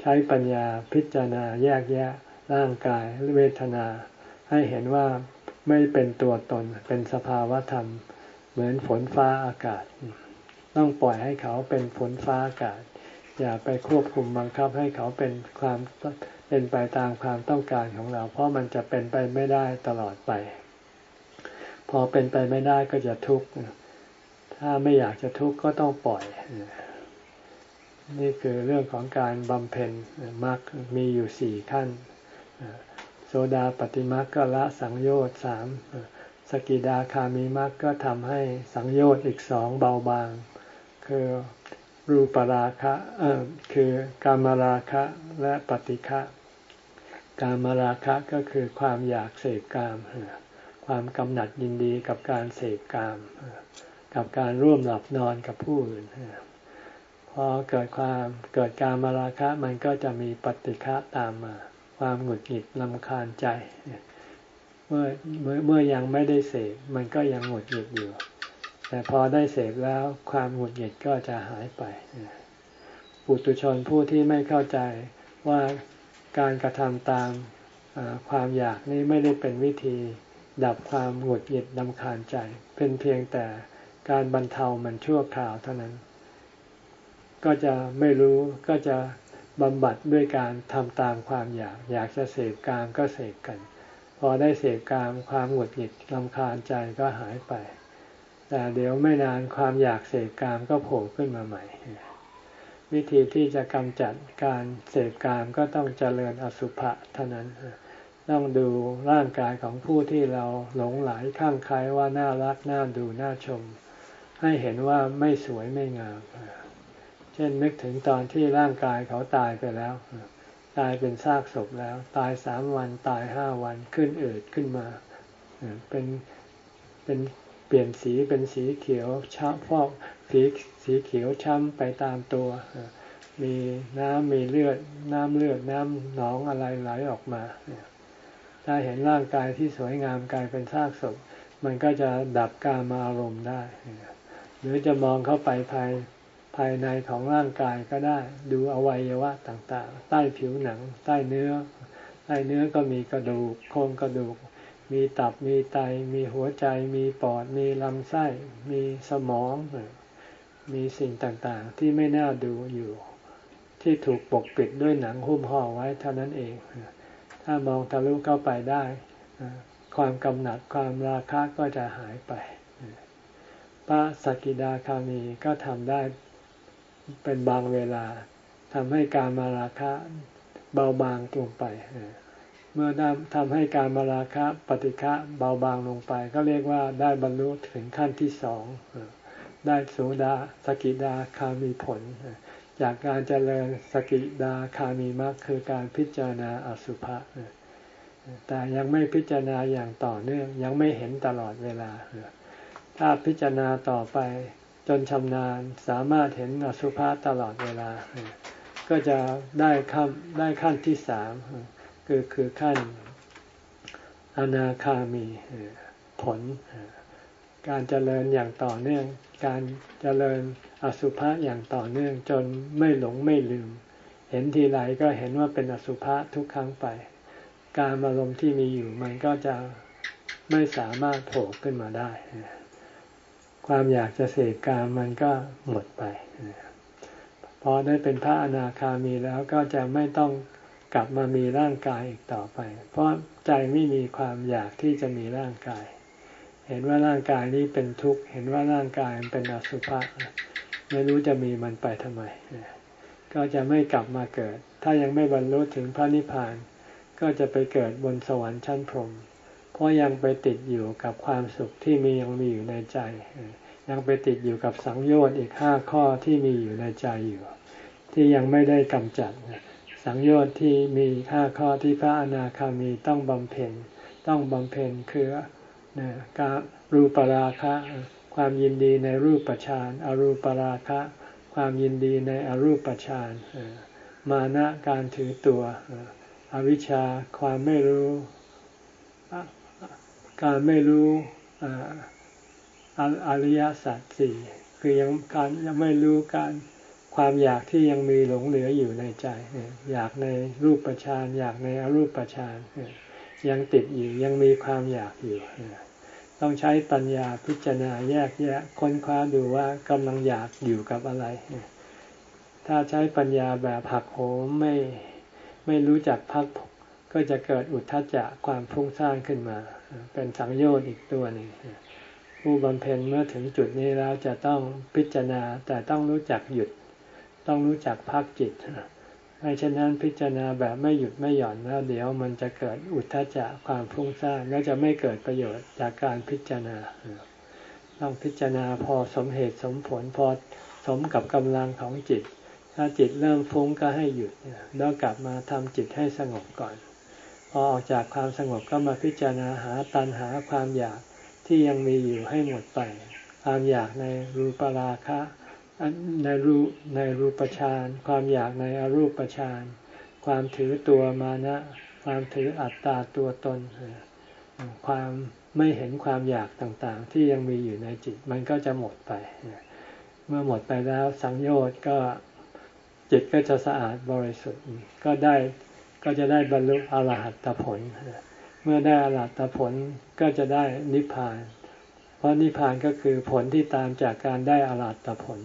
A: ใช้ปัญญาพิจารณาแยกแยะร่างกายเวทนา ให้เห็นว่าไม่เป็นตัวตนเป็นสภาวะธรรม เหมือนฝนฟ้าอากาศ ต้องปล่อยให้เขาเป็นฝนฟ้าอากาศ อย่าไปควบคุมบังคับให้เขาเป็นความเป็นไปตามความต้องการของเรา เพราะมันจะเป็นไปไม่ได้ตลอดไป พอเป็นไปไม่ได้ก็จะทุกข์ถ้าไม่อยากจะทุกข์ก็ต้องปล่อย นี่คือเรื่องของการบำเพ็ญมรรคมีอยู่สี่ขั้นโซดาปฏิมรรคก็ละสังโยชน์สามสกิดาคามีมรรคก็ทำให้สังโยชน์อีกสองเบาบาง คือรูปราคะคือกามราคะและปฏิฆะกามราคะก็คือความอยากเสพกาม ความกำหนัดยินดีกับการเสพกาม กับการร่วมหลับนอนกับผู้อื่นพอเกิดความเกิดการมาราคะมันก็จะมีปฏิฆะตามมา ความหงุดหงิดลำคาญใจ เมื่อเมื่อเมื่อยังไม่ได้เสพมันก็ยังหงุดหงิดอยู่ แต่พอได้เสพแล้วความหงุดหงิดก็จะหายไปปุตุชนผู้ที่ไม่เข้าใจว่าการกระทำตามความอยากนี้ไม่ได้เป็นวิธี ดับความหงุดหงิดลำคาญใจ เป็นเพียงแต่การบรรเทามันชั่วคราวเท่านั้น ก็จะไม่รู้ก็จะบำบัดด้วยการทำตามความอยาก อยากจะเสพกามก็เสพกัน พอได้เสพกามความหงุดหงิดลำคาญใจก็หายไป แต่เดี๋ยวไม่นานความอยากเสพกามก็โผล่ขึ้นมาใหม่ วิธีที่จะกำจัดการเสพกามก็ต้องเจริญอสุภะเท่านั้น ต้องดูร่างกายของผู้ที่เราหลงไหลข้างใครว่าน่ารักน่าดูน่าชม ให้เห็นว่าไม่สวยไม่งาม เช่นนึกถึงตอนที่ร่างกายเขาตายไปแล้ว ตายเป็นซากศพแล้ว ตายสามวันตายห้าวันขึ้นอืดขึ้นมา เป็นเป็น เปลี่ยนสีเป็นสีเขียวชาฟอกสีสีเขียวช้ำไปตามตัว มีน้ำมีเลือด น้ำเลือดน้ำหนองอะไรไหลออกมาถ้าเห็นร่างกายที่สวยงามกลายเป็นซากศพ มันก็จะดับการมาอารมณ์ได้ หรือจะมองเข้าไปภายภายในของร่างกายก็ได้ ดูอวัยวะต่างๆ ใต้ผิวหนัง ใต้เนื้อ ใต้เนื้อก็มีกระดูกโครงกระดูก มีตับมีไต มีหัวใจ มีปอด มีลำไส้ มีสมอง มีสิ่งต่างๆ ที่ไม่น่าดูอยู่ ที่ถูกปกปิดด้วยหนังหุ้มห่อไว้เท่านั้นเอง ถ้ามองทะลุเข้าไปได้ ความกำหนัดความราคะก็จะหายไป พระสกิดาคามีก็ทำได้เป็นบางเวลาทำให้การมาราคะเบาบางลงไปเมื่อทำให้การมาราคะปฏิฆะเบาบางลงไป ก็เรียกว่าได้บรรลุถึงขั้นที่สองได้โสดาสกิดาคามีผล จากการเจริญสกิดาคามีมรรคคือการพิจารณาอสุภะแต่ยังไม่พิจารณาอย่างต่อเนื่องยังไม่เห็นตลอดเวลา ถ้าพิจารณาต่อไปจนชำนาญสามารถเห็นอสุภะตลอดเวลา ก็จะได้ขั้นได้ขั้นที่สาม คือคือขั้นอนาคามีผล การเจริญอย่างต่อเนื่อง การเจริญอสุภะอย่างต่อเนื่องจนไม่หลงไม่ลืม เห็นทีไรก็เห็นว่าเป็นอสุภะทุกครั้งไป การอารมณ์ที่มีอยู่มันก็จะไม่สามารถโผล่ขึ้นมาได้ ความอยากจะเสกการมันก็หมดไปพอได้เป็นพระอนาคามีแล้วก็จะไม่ต้อง กลับมามีร่างกายอีกต่อไป เพราะใจไม่มีความอยากที่จะมีร่างกาย เห็นว่าร่างกายนี้เป็นทุกข์ เห็นว่าร่างกายมันเป็นอสุภะไม่รู้จะมีมันไปทำไม ก็จะไม่กลับมาเกิด ถ้ายังไม่บรรลุถึงพระนิพพาน ก็จะไปเกิดบนสวรรค์ชั้นพรหม เพราะยังไปติดอยู่กับความสุขที่มียังมีอยู่ในใจ ยังไปติดอยู่กับสังโยชน์อีกห้าข้อที่มีอยู่ในใจอยู่ ที่ยังไม่ได้กำจัด สังโยชน์ที่มีห้าข้อที่พระอนาคามีต้องบำเพ็ญต้องบำเพ็ญคือการรูปราคะ ความยินดีในรูปฌานอรูปราคะ ความยินดีในอรูปฌานมานะการถือตัวอวิชชาความไม่รู้การไม่รู้อริยสัจสี่คือยังการยังไม่รู้การ ความอยากที่ยังมีหลงเหลืออยู่ในใจ อยากในรูปฌานอยากในอรูปฌานยังติดอยู่ยังมีความอยากอยู่ ต้องใช้ปัญญาพิจารณาแยกแยะค้นคว้าดูว่ากำลังอยากอยู่กับอะไร ถ้าใช้ปัญญาแบบหักโหมไม่ไม่รู้จักพักก็จะเกิดอุทธัจจะความฟุ้งซ่านขึ้นมา เป็นสังโยชน์อีกตัวหนึ่งผู้บำเพ็ญเมื่อถึงจุดนี้แล้วจะต้องพิจารณาแต่ต้องรู้จักหยุด ต้องรู้จักพักจิตไม่เช่นนั้นพิจารณาแบบไม่หยุดไม่หย่อนแล้วเดี๋ยวมันจะเกิดอุทธจจะความฟุ้งซ่านแล้วจะไม่เกิดประโยชน์จากการพิจารณา ต้องพิจารณาพอสมเหตุสมผลพอสมกับกำลังของจิต ถ้าจิตเริ่มฟุ้งก็ให้หยุดแล้วกลับมาทำจิตให้สงบก่อน พอออกจากความสงบก็มาพิจารณาหาตันหาความอยากที่ยังมีอยู่ให้หมดไป ความอยากในรูปราคะ ในรูในรูปฌานความอยากในอรูปฌานความถือตัวมานะ ความถืออัตตาตัวตน ความไม่เห็นความอยากต่างๆ ที่ยังมีอยู่ในจิต มันก็จะหมดไป เมื่อหมดไปแล้วสังโยชน์ก็จิตก็จะสะอาดบริสุทธิ์ก็ได้ก็จะได้บรรลุอรหัตผล เมื่อได้อรหัตผลก็จะได้นิพพาน เพราะนิพพานก็คือผลที่ตามจากการได้อรหัตผล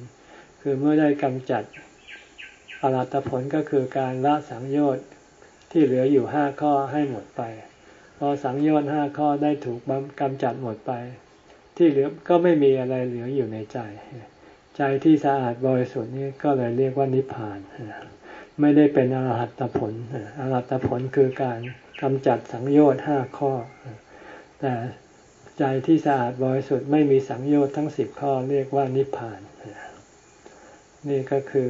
A: คือเมื่อได้กำจัดอรัตผลก็คือการละสังโยชน์ที่เหลืออยู่ห้าข้อให้หมดไป พอสังโยชน์ห้าข้อได้ถูกกำจัดหมดไป ที่เหลือก็ไม่มีอะไรเหลืออยู่ในใจ ใจที่สะอาดบริสุทธิ์นี้ก็เลยเรียกว่านิพพาน ไม่ได้เป็นอรหัตผลอรหัตผลคือการกำจัดสังโยชน์ห้าข้อ แต่ใจที่สะอาดบริสุทธิ์ไม่มีสังโยชน์ทั้งสิบข้อเรียกว่านิพพาน นี่ก็คือ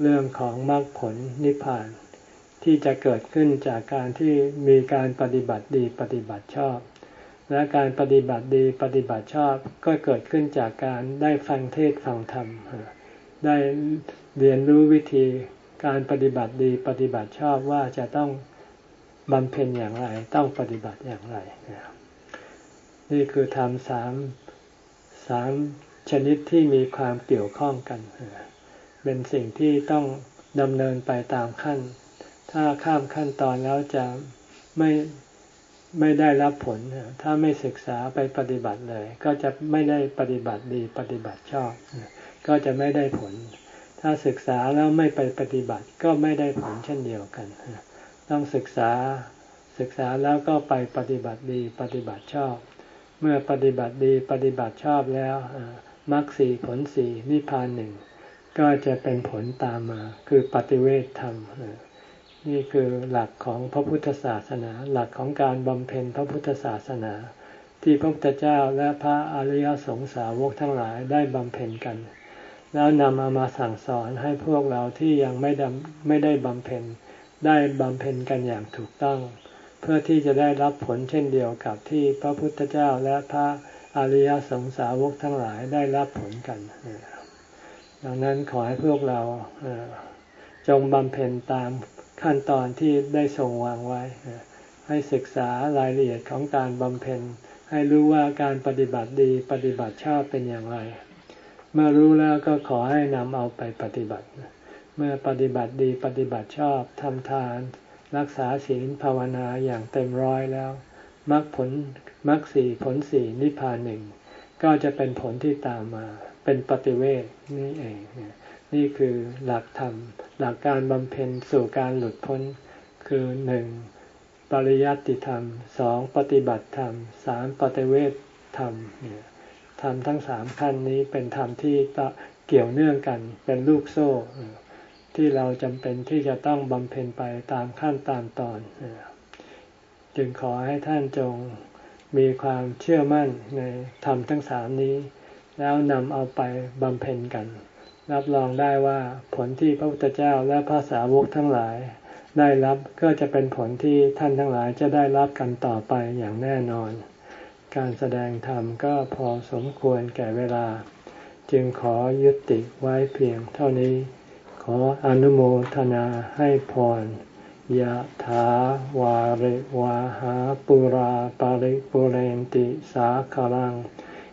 A: เรื่องของมรรคผลนิพพาน ที่จะเกิดขึ้นจากการที่มีการปฏิบัติดีปฏิบัติชอบ และการปฏิบัติดีปฏิบัติชอบก็เกิดขึ้นจากการได้ฟังเทศฟังธรรม ได้เรียนรู้วิธีการปฏิบัติดีปฏิบัติชอบว่าจะต้องบำเพ็ญอย่างไร ต้องปฏิบัติอย่างไร นี่คือทำสามสามชนิดที่มีความเกี่ยวข้องกันเป็นสิ่งที่ต้องดำเนินไปตามขั้น ถ้าข้ามขั้นตอนแล้วจะไม่ไม่ได้รับผล ถ้าไม่ศึกษาไปปฏิบัติเลย ก็จะไม่ได้ปฏิบัติดีปฏิบัติชอบ ก็จะไม่ได้ผล ถ้าศึกษาแล้วไม่ไปปฏิบัติก็ไม่ได้ผลเช่นเดียวกัน ต้องศึกษาศึกษาแล้วก็ไปปฏิบัติดีปฏิบัติชอบ เมื่อปฏิบัติดีปฏิบัติชอบแล้วมรรคสีผลสีนิพพานหนึ่ง ก็จะเป็นผลตามมา คือปฏิเวทธรรม นี่คือหลักของพระพุทธศาสนา หลักของการบำเพ็ญพระพุทธศาสนา ที่พระพุทธเจ้าและพระอริยสงสาวกทั้งหลายได้บำเพ็ญกัน แล้วนำเอามาสั่งสอนให้พวกเราที่ยังไม่ดไม่ได้บำเพ็ญได้บำเพ็ญกันอย่างถูกต้อง เพื่อที่จะได้รับผลเช่นเดียวกับที่พระพุทธเจ้าและพระอริยสงสาวกทั้งหลายได้รับผลกัน ดังนั้นขอให้พวกเราจงบำเพ็ญตามขั้นตอนที่ได้ทรงวางไว้ ให้ศึกษารายละเอียดของการบำเพ็ญ ให้รู้ว่าการปฏิบัติดีปฏิบัติชอบเป็นอย่างไร เมื่อรู้แล้วก็ขอให้นำเอาไปปฏิบัติ เมื่อปฏิบัติดีปฏิบัติชอบทำทาน รักษาศีลภาวนาอย่างเต็มร้อยแล้วมรรคผลมรรคสี่ผลสี่นิพพานหนึ่งก็จะเป็นผลที่ตามมา เป็นปฏิเวทนี่เอง นี่คือหลักธรรม หลักการบำเพ็ญสู่การหลุดพ้น คือหนึ่งปริยัติธรรมสองปฏิบัติธรรมสามปฏิเวทธรรมเนี่ยธรรมทั้งสามขั้นนี้เป็นธรรมที่เกี่ยวเนื่องกันเป็นลูกโซ่ ที่เราจำเป็นที่จะต้องบำเพ็ญไปตามขั้นตามตอน จึงขอให้ท่านจงมีความเชื่อมั่นในธรรมทั้งสามนี้ แล้วนำเอาไปบำเพ็ญกัน รับรองได้ว่าผลที่พระพุทธเจ้าและพระสาวกทั้งหลาย ได้รับก็จะเป็นผลที่ท่านทั้งหลายจะได้รับกันต่อไปอย่างแน่นอน การแสดงธรรมก็พอสมควรแก่เวลา จึงขอยุติไว้เพียงเท่านี้ ขออนุโมทนาให้พรยะถาวาริวาหาปุราปาริปุเรนติสาคลัง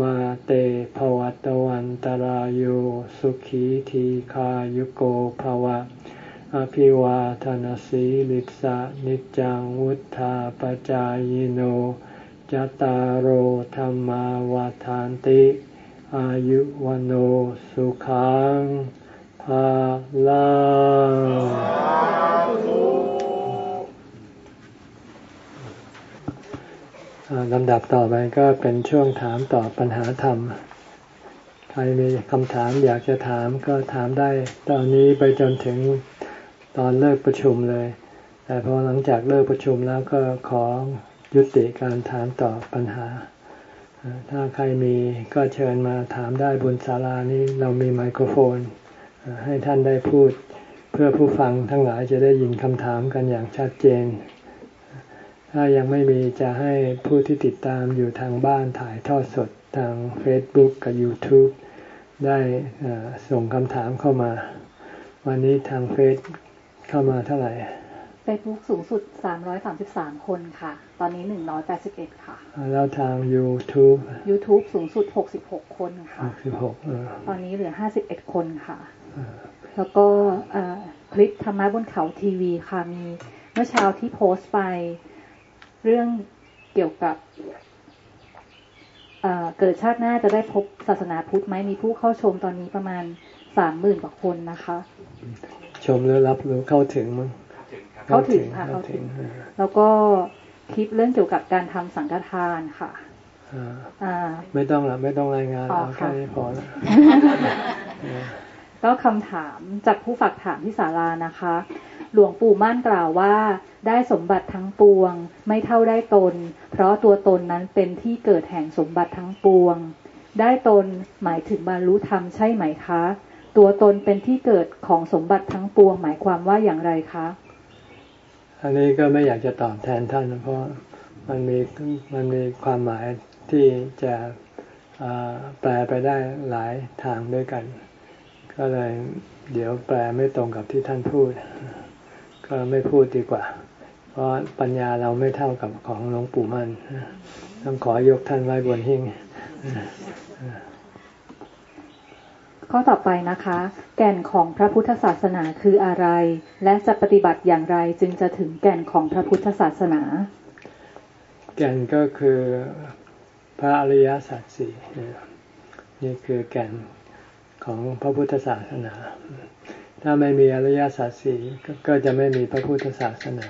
A: มาเตภวัตวันตารโยสุขีทีขายุโกภวะ อภิวาทนสีลิสะนิจังวุธาปจายโนจตารโหธรรมาวาทานติ อายุวันโอสุขังภาลัง ลำดับต่อไปก็เป็นช่วงถามตอบปัญหาธรรม ใครมีคำถามอยากจะถามก็ถามได้ ตอนนี้ไปจนถึงตอนเลิกประชุมเลย แต่พอหลังจากเลิกประชุมแล้วก็ขอยุติการถามตอบปัญหา ถ้าใครมีก็เชิญมาถามได้บนศาลานี้เรามีไมโครโฟน ให้ท่านได้พูด เพื่อผู้ฟังทั้งหลายจะได้ยินคำถามกันอย่างชัดเจน ถ้ายังไม่มีจะให้ผู้ที่ติดตามอยู่ทางบ้านถ่ายทอดสดทาง Facebook กับ YouTube ได้ส่งคำถามเข้ามา วันนี้ทางเฟซเข้ามาเท่าไหร่
B: เฟซบุ๊กสูงสุด 333 คนค่ะ ตอนนี้ 181 ค่ะ
A: แล้วทาง YouTube
B: YouTube สูงสุด 66 คนค่ะ
A: 66
B: ตอนนี้เหลือ 51 คนค่ะ แล้วก็คลิปธรรมะบนเขาทีวีค่ะมีเมื่อเช้าที่โพสต์ไป เรื่องเกี่ยวกับเกิดชาติหน้าจะได้พบศาสนาพุทธไหมมีผู้เข้าชมตอนนี้ประมาณสามหมื่นกว่าคนนะคะ
A: ชมหรือรับหรือเข้าถึงมั้ง
B: เข้าถึงค่ะเข้าถึง แล้วก็คลิปเรื่องเกี่ยวกับการทำสังฆทานค่ะ
A: ไม่ต้องละไม่ต้องรายงานเอาแค่นี้พอแล้ว
B: ก็คำถามจากผู้ฝากถามที่ศาลานะคะ หลวงปู่มั่นกล่าวว่า ได้สมบัติทั้งปวง ไม่เท่าได้ตน เพราะตัวตนนั้นเป็นที่เกิดแห่งสมบัติทั้งปวง ได้ตนหมายถึงบรรลุธรรมใช่ไหมคะ ตัวตนเป็นที่เกิดของสมบัติทั้งปวง หมายความว่าอย่างไรคะ
A: อันนี้ก็ไม่อยากจะตอบแทนท่าน เพราะมันมีมันมีความหมายที่จะแปลไปได้หลายทางด้วยกัน ก็เลยเดี๋ยวแปลไม่ตรงกับที่ท่านพูด ก็ไม่พูดดีกว่า เพราะปัญญาเราไม่เท่ากับของหลวงปู่มั่นต้องขอยกท่านไว้บนหิ้ง
B: ข้อต่อไปนะคะ แก่นของพระพุทธศาสนาคืออะไร และจะปฏิบัติอย่างไรจึงจะถึงแก่นของพระพุทธศาสนา
A: แก่นก็คือพระอริยสัจสี่นี่คือแก่น ของพระพุทธศาสนา ถ้าไม่มีอริยสัจสี่ก็จะไม่มีพระพุทธศาสนา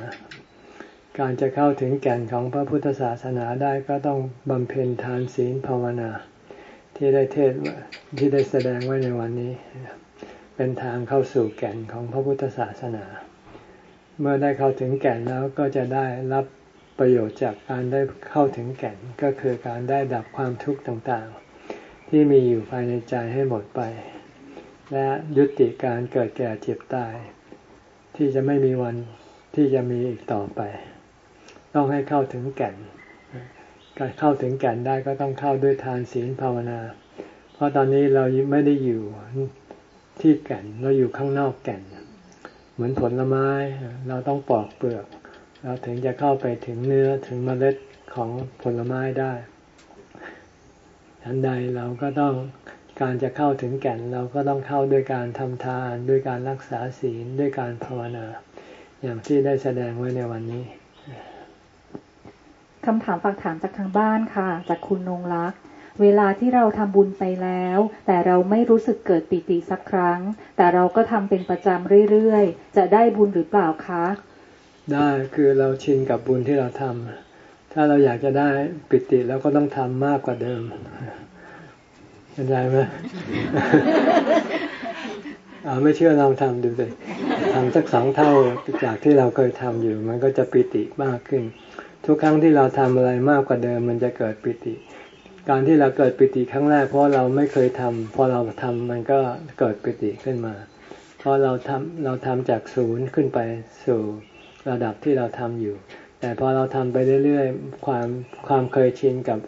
A: การจะเข้าถึงแก่นของพระพุทธศาสนาได้ก็ต้องบำเพ็ญทานศีลภาวนา ที่ได้เทศที่ได้แสดงไว้ในวันนี้ เป็นทางเข้าสู่แก่นของพระพุทธศาสนา เมื่อได้เข้าถึงแก่นแล้วก็จะได้รับประโยชน์จากการได้เข้าถึงแก่นก็คือการได้ดับความทุกข์ต่าง ที่มีอยู่ภายในใจให้หมดไป และยุติการเกิดแก่เจ็บตาย ที่จะไม่มีวันที่จะมีอีกต่อไป ต้องให้เข้าถึงแก่น การเข้าถึงแก่นได้ก็ต้องเข้าด้วยทานศีลภาวนา เพราะตอนนี้เราไม่ได้อยู่ที่แก่นเราอยู่ข้างนอกแก่น เหมือนผลไม้เราต้องปอกเปลือก เราถึงจะเข้าไปถึงเนื้อถึงเมล็ดของผลไม้ได้ อันใดเราก็ต้องการจะเข้าถึงแก่นเราก็ต้องเข้าด้วยการทำทาน ด้วยการรักษาศีลด้วยการภาวนา อย่างที่ได้แสดงไว้ในวันนี้
B: คำถามฝากถามจากทางบ้านค่ะ จากคุณนงรัก เวลาที่เราทำบุญไปแล้ว แต่เราไม่รู้สึกเกิดปิติสักครั้ง แต่เราก็ทำเป็นประจำเรื่อยๆ จะได้บุญหรือเปล่าคะ
A: ได้คือเราชินกับบุญที่เราทำ ถ้าเราอยากจะได้ปิติเราก็ต้องทำมากกว่าเดิมเข้าใจไหมอาไม่เชื่อลองทำดูสิทำสักสองเท่าจากที่เราเคยทำอยู่ มันก็จะปิติมากขึ้น ทุกครั้งที่เราทำอะไรมากกว่าเดิม มันจะเกิดปิติ การที่เราเกิดปิติครั้งแรกเพราะเราไม่เคยทำพอเราทำมันก็เกิดปิติขึ้นมาเพราะเราทำเราทำจากศูนย์ขึ้นไปสู่ระดับที่เราทำอยู่ แต่พอเราทำไปเรื่อยๆความความเคยชินกับ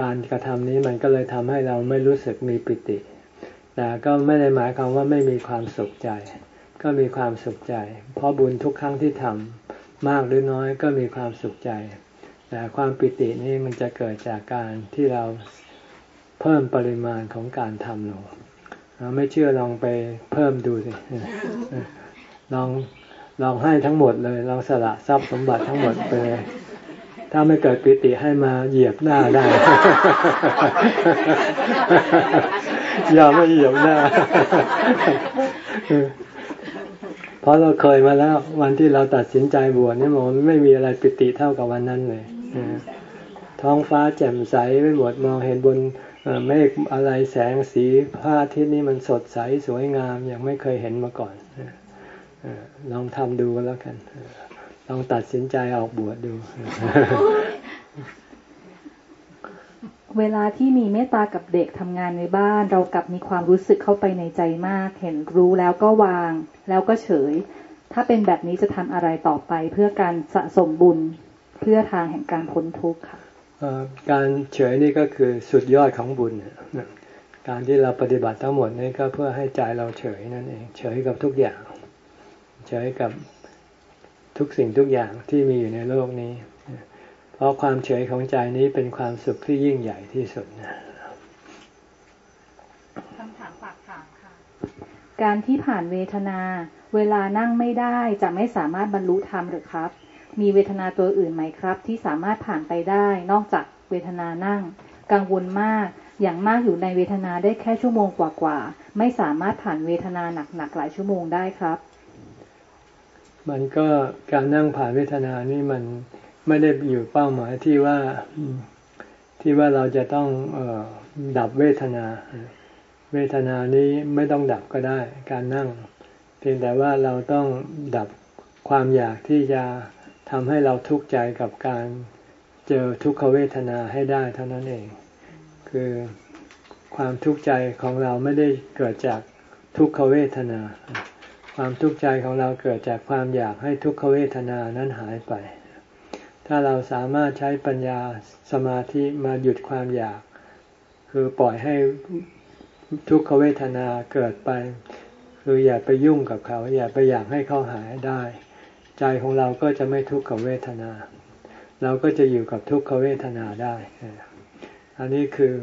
A: การกระทำนี้มันก็เลยทำให้เราไม่รู้สึกมีปิติ แต่ก็ไม่ได้หมายความว่าไม่มีความสุขใจ ก็มีความสุขใจ เพราะบุญทุกครั้งที่ทำมากหรือน้อยก็มีความสุขใจ แต่ความปิตินี้มันจะเกิดจากการที่เราเพิ่มปริมาณของการทำลงเราไม่เชื่อลองไปเพิ่มดูสิลอง ลองให้ทั้งหมดเลยลองสละทรัพย์สมบัติทั้งหมดไปเลยถ้าไม่เกิดปิติให้มาเหยียบหน้าได้ อย่าไม่เหยียบหน้า เพราะเราเคยมาแล้ว วันที่เราตัดสินใจบวชนี่มันไม่มีอะไรปิติเท่ากับวันนั้นเลยท้องฟ้าแจ่มใสไปหมดมองเห็นบนเมฆอะไรแสงสีพระอาทิตย์นี่มันสดใสสวยงามอย่างไม่เคยเห็นมาก่อน ลองทำดูแล้วกัน ลองตัดสินใจออกบวชดดู
B: เวลาที่มีเมตตากับเด็กทำงานในบ้าน เรากลับมีความรู้สึกเข้าไปในใจมาก เห็นรู้แล้วก็วาง แล้วก็เฉย ถ้าเป็นแบบนี้จะทำอะไรต่อไปเพื่อการสะสมบุญเพื่อทางแห่งการพ้นทุกข์ค่ะ
A: การเฉยนี่ก็คือสุดยอดของบุญ การที่เราปฏิบัติทั้งหมดนี่ก็เพื่อให้ใจเราเฉยนั่นเอง เฉยกับทุกอย่าง เฉยกับทุกสิ่งทุกอย่างที่มีอยู่ในโลกนี้ เพราะความเฉยของใจนี้เป็นความสุขที่ยิ่งใหญ่ที่สุดนะ
B: คำถามฝากถามค่ะ การที่ผ่านเวทนา เวลานั่งไม่ได้จะไม่สามารถบรรลุธรรมหรือครับ มีเวทนาตัวอื่นไหมครับ ที่สามารถผ่านไปได้นอกจากเวทนานั่ง กังวลมากอย่างมากอยู่ในเวทนาได้แค่ชั่วโมงกว่าๆ ไม่สามารถผ่านเวทนาหนักๆหลายชั่วโมงได้ครับ
A: มันก็การนั่งผ่านเวทนานี่มันไม่ได้อยู่เป้าหมายที่ว่าที่ว่าเราจะต้องออดับเวทนา เวทนานี้ไม่ต้องดับก็ได้ การนั่ง เพียงแต่ว่าเราต้องดับความอยากที่จะทำให้เราทุกข์ใจกับการเจอทุกขเวทนาให้ได้เท่านั้นเอง คือความทุกข์ใจของเราไม่ได้เกิดจากทุกขเวทนา ความทุกข์ใจของเราเกิดจากความอยากให้ทุกขเวทนานั้นหายไป ถ้าเราสามารถใช้ปัญญาสมาธิมาหยุดความอยาก คือปล่อยให้ทุกขเวทนาเกิดไป คืออย่าไปยุ่งกับเขา อย่าไปอยากให้เขาหายได้ ใจของเราก็จะไม่ทุกขเวทนา เราก็จะอยู่กับทุกขเวทนาได้ อันนี้คือ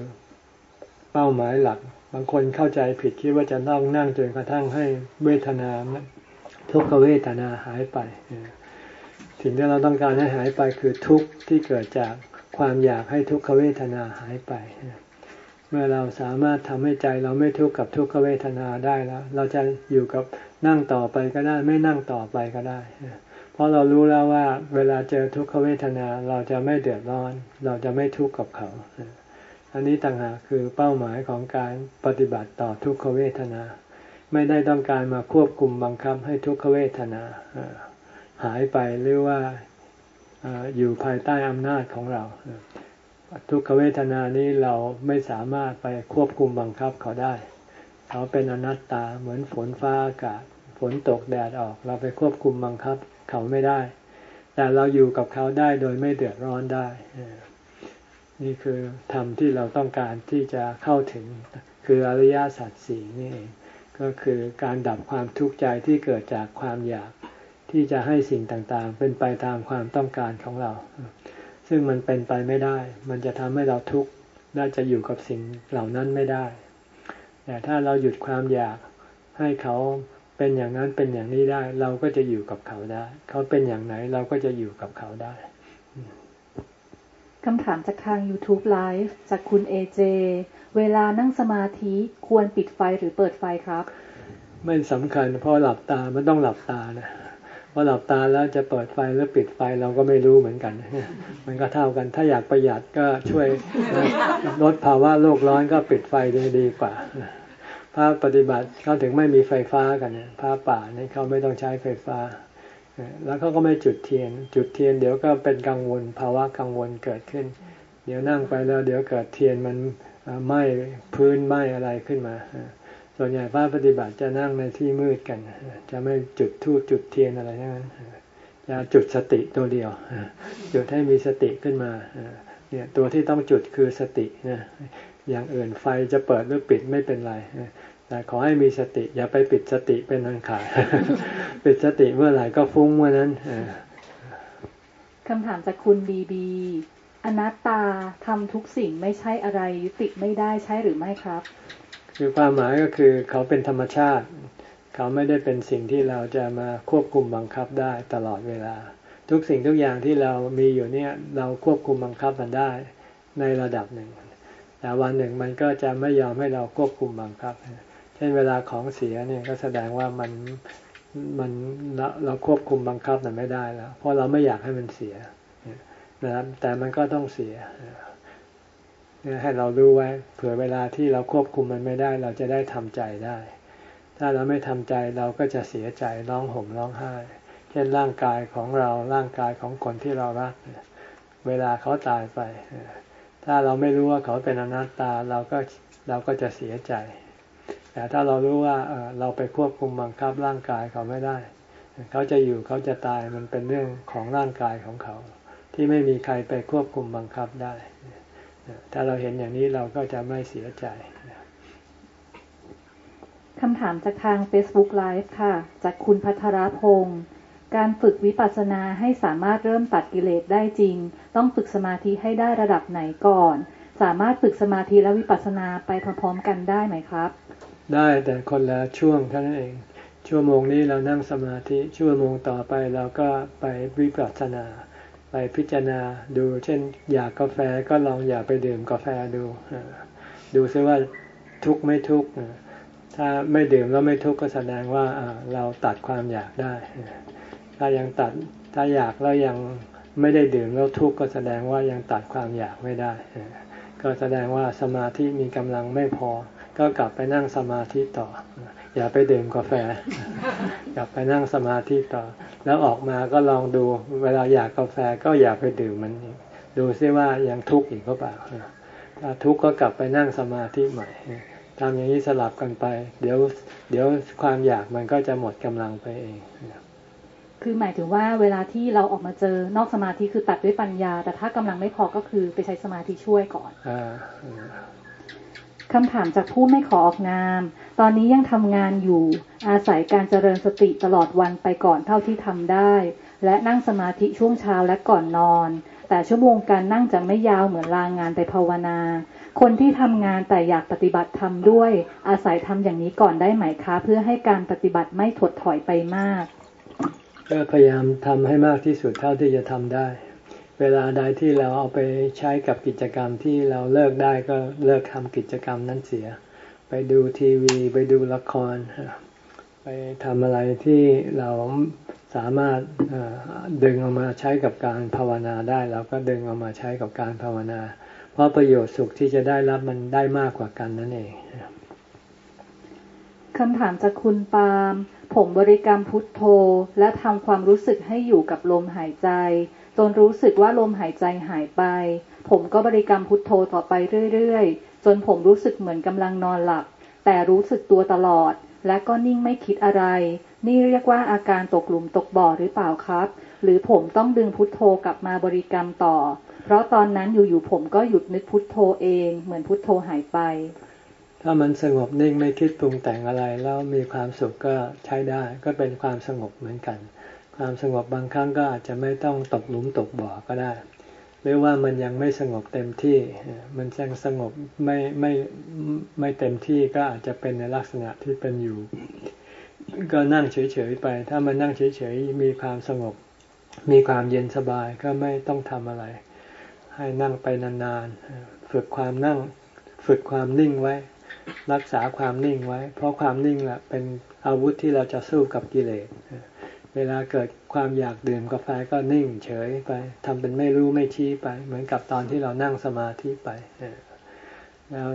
A: เป้าหมายหลัก บางคนเข้าใจผิดคิดว่าจะต้องนั่งจนกระทั่งให้เวทนาทุกขเวทนาหายไปสิ่งที่เราต้องการให้หายไปคือทุกข์ที่เกิดจากความอยากให้ทุกขเวทนาหายไป เมื่อเราสามารถทำให้ใจเราไม่ทุกข์กับทุกขเวทนาได้แล้ว เราจะอยู่กับนั่งต่อไปก็ได้ ไม่นั่งต่อไปก็ได้ เพราะเรารู้แล้วว่าเวลาเจอทุกขเวทนาเราจะไม่เดือดร้อน เราจะไม่ทุกข์กับเขา อันนี้ต่างหากคือเป้าหมายของการปฏิบัติต่อทุกขเวทนา ไม่ได้ต้องการมาควบคุมบังคับให้ทุกขเวทนาหายไปหรือว่าอยู่ภายใต้อำนาจของเรา ทุกขเวทนานี้เราไม่สามารถไปควบคุมบังคับเขาได้ เขาเป็นอนัตตาเหมือนฝนฟ้าอากาศฝนตกแดดออก เราไปควบคุมบังคับเขาไม่ได้ แต่เราอยู่กับเขาได้โดยไม่เดือดร้อนได้ นี่คือธรรมที่เราต้องการที่จะเข้าถึงคืออริยสัจสี่นี่เองก็คือการดับความทุกข์ใจที่เกิดจากความอยากที่จะให้สิ่งต่างๆ เป็นไปตามความต้องการของเรา ซึ่งมันเป็นไปไม่ได้ มันจะทำให้เราทุกข์เราจะอยู่กับสิ่งเหล่านั้นไม่ได้ แต่ถ้าเราหยุดความอยากให้เขาเป็นอย่างนั้นเป็นอย่างนี้ได้ เราก็จะอยู่กับเขาได้ เขาเป็นอย่างไหนเราก็จะอยู่กับเขาได้
B: คำถามจากทาง YouTube Live จากคุณเอเจเวลานั่งสมาธิควรปิดไฟหรือเปิดไฟครับ
A: ไม่สำคัญเพราะหลับตามันต้องหลับตานะพอหลับตาแล้วจะเปิดไฟหรือปิดไฟเราก็ไม่รู้เหมือนกัน มันก็เท่ากันถ้าอยากประหยัดก็ช่วยลดภาวะโลกร้อนก็ปิดไฟดีดีกว่าพระปฏิบัติเขาถึงไม่มีไฟฟ้ากันเนี่ยพระป่าเนี่ยเขาไม่ต้องใช้ไฟฟ้า แล้วเขาก็ไม่จุดเทียน จุดเทียนเดี๋ยวก็เป็นกังวลภาวะกังวลเกิดขึ้น เดี๋ยวนั่งไปแล้วเดี๋ยวเกิดเทียนมันไหม้พื้นไหม้อะไรขึ้นมา ส่วนใหญ่พระปฏิบัติจะนั่งในที่มืดกัน จะไม่จุดทูบจุดเทียนอะไรทั้งนั้นจะจุดสติตัวเดียว จุดให้มีสติขึ้นมาเนี่ยตัวที่ต้องจุดคือสตินะอย่างอื่นไฟจะเปิดหรือปิดไม่เป็นไร แต่ขอให้มีสติ อย่าไปปิดสติเป็นอันขาดปิดสติเมื่อไหร่ก็ฟุ้งเมื่อนั้น
B: คำถามจากคุณบีบี อนัตตาทำทุกสิ่งไม่ใช่อะไรยุติไม่ได้ใช่หรือไม่ครับ
A: คือความหมายก็คือเขาเป็นธรรมชาติ เขาไม่ได้เป็นสิ่งที่เราจะมาควบคุมบังคับได้ตลอดเวลา ทุกสิ่งทุกอย่างที่เรามีอยู่เนี่ย เราควบคุมบังคับมันได้ในระดับหนึ่งแต่วันหนึ่งมันก็จะไม่ยอมให้เราควบคุมบังคับ เช่นเวลาของเสียเนี่ยก็แสดงว่ามันมันเราเราควบคุมบังคับมันไม่ได้แล้ว เพราะเราไม่อยากให้มันเสียนะครับแต่มันก็ต้องเสียให้เรารู้ไว้ เผื่อเวลาที่เราควบคุมมันไม่ได้ เราจะได้ทำใจได้ ถ้าเราไม่ทำใจเราก็จะเสียใจร้องห่มร้องไห้ เช่นร่างกายของเราร่างกายของคนที่เรารัก เวลาเขาตายไป ถ้าเราไม่รู้ว่าเขาเป็นอนัตตาเราก็เราก็จะเสียใจ แต่ถ้าเรารู้ว่าเราไปควบคุมบังคับร่างกายเขาไม่ได้ เขาจะอยู่เขาจะตายมันเป็นเรื่องของร่างกายของเขา ที่ไม่มีใครไปควบคุมบังคับได้ ถ้าเราเห็นอย่างนี้เราก็จะไม่เสียใจ
B: คำถามจากทาง Facebook Live ค่ะ จากคุณพัทรพงศ์การฝึกวิปัสสนาให้สามารถเริ่มตัดกิเลสได้จริง ต้องฝึกสมาธิให้ได้ระดับไหนก่อน สามารถฝึกสมาธิและวิปัสสนาไปพร้อมๆกันได้ไหมครับ
A: ได้แต่คนละช่วงเท่านั้นเอง ชั่วโมงนี้เรานั่งสมาธิ ชั่วโมงต่อไปเราก็ไปวิปัสสนา ไปพิจารณาดู เช่น อยากกาแฟก็ลองอย่าไปดื่มกาแฟดู ดูซิว่าทุกข์ไม่ทุกข์ถ้าไม่ดื่มแล้วไม่ทุกข์ก็แสดงว่าเราตัดความอยากได้ ถ้ายังตัด ถ้าอยากแล้วยังไม่ได้ดื่มแล้วทุกข์ก็แสดงว่ายังตัดความอยากไม่ได้ ก็แสดงว่าสมาธิมีกำลังไม่พอ ก็กลับไปนั่งสมาธิต่อ อย่าไปดื่มกาแฟ กลับไปนั่งสมาธิต่อ แล้วออกมาก็ลองดูเวลาอยากกาแฟก็อย่าไปดื่มมันดูซิว่ายังทุกข์อีกหรือเปล่าถ้าทุกข์ก็กลับไปนั่งสมาธิใหม่ทำอย่างนี้สลับกันไป เดี๋ยวเดี๋ยวความอยากมันก็จะหมดกำลังไปเอง
B: คือหมายถึงว่าเวลาที่เราออกมาเจอนอกสมาธิคือตัดด้วยปัญญา แต่ถ้ากำลังไม่พอก็คือไปใช้สมาธิช่วยก่อน คำถามจากผู้ไม่ขอออกนาม ตอนนี้ยังทำงานอยู่ อาศัยการเจริญสติตลอดวันไปก่อนเท่าที่ทำได้ และนั่งสมาธิช่วงเช้าและก่อนนอน แต่ชั่วโมงการนั่งจะไม่ยาวเหมือนลางงานไปภาวนา คนที่ทำงานแต่อยากปฏิบัติทำด้วย อาศัยทำอย่างนี้ก่อนได้ไหมคะ เพื่อให้การปฏิบัติไม่ถดถอยไปมาก
A: ก็พยายามทำให้มากที่สุดเท่าที่จะทำได้ เวลาใดที่เราเอาไปใช้กับกิจกรรมที่เราเลิกได้ก็เลิกทำกิจกรรมนั้นเสีย ไปดูทีวี ไปดูละคร ไปทำอะไรที่เราสามารถดึงออกมาใช้กับการภาวนาได้เราก็ดึงออกมาใช้กับการภาวนา เพราะประโยชน์สุขที่จะได้รับมันได้มากกว่ากันนั่นเอง
B: คำถามจากคุณปาล์มผมบริกรรมพุทโธ และทำความรู้สึกให้อยู่กับลมหายใจ จนรู้สึกว่าลมหายใจหายไป ผมก็บริกรรมพุทโธต่อไปเรื่อยๆ จนผมรู้สึกเหมือนกำลังนอนหลับ แต่รู้สึกตัวตลอด และก็นิ่งไม่คิดอะไร นี่เรียกว่าอาการตกหลุมตกบ่อหรือเปล่าครับ หรือผมต้องดึงพุทโธกลับมาบริกรรมต่อ เพราะตอนนั้นอยู่ๆผมก็หยุดนึกพุทโธเอง เหมือนพุทโธหายไป
A: ถ้ามันสงบนิ่งไม่คิดปรุงแต่งอะไรแล้วมีความสุขก็ใช้ได้ก็เป็นความสงบเหมือนกัน ความสงบบางครั้งก็อาจจะไม่ต้องตกหลุมตกบ่อก็ได้ หรือว่ามันยังไม่สงบเต็มที่ มันยังสงบไม่ไม่ไม่เต็มที่ก็อาจจะเป็นในลักษณะที่เป็นอยู่ ก็นั่งเฉยๆไป ถ้ามันนั่งเฉยๆมีความสงบ มีความเย็นสบายก็ไม่ต้องทำอะไร ให้นั่งไปนานๆฝึกความนั่งฝึกความนิ่งไว้ รักษาความนิ่งไว้ เพราะความนิ่งแหละเป็นอาวุธที่เราจะสู้กับกิเลส เวลาเกิดความอยากดื่มกาแฟก็นิ่งเฉยไปทำเป็นไม่รู้ไม่ชี้ไป เหมือนกับตอนที่เรานั่งสมาธิไปแล้ว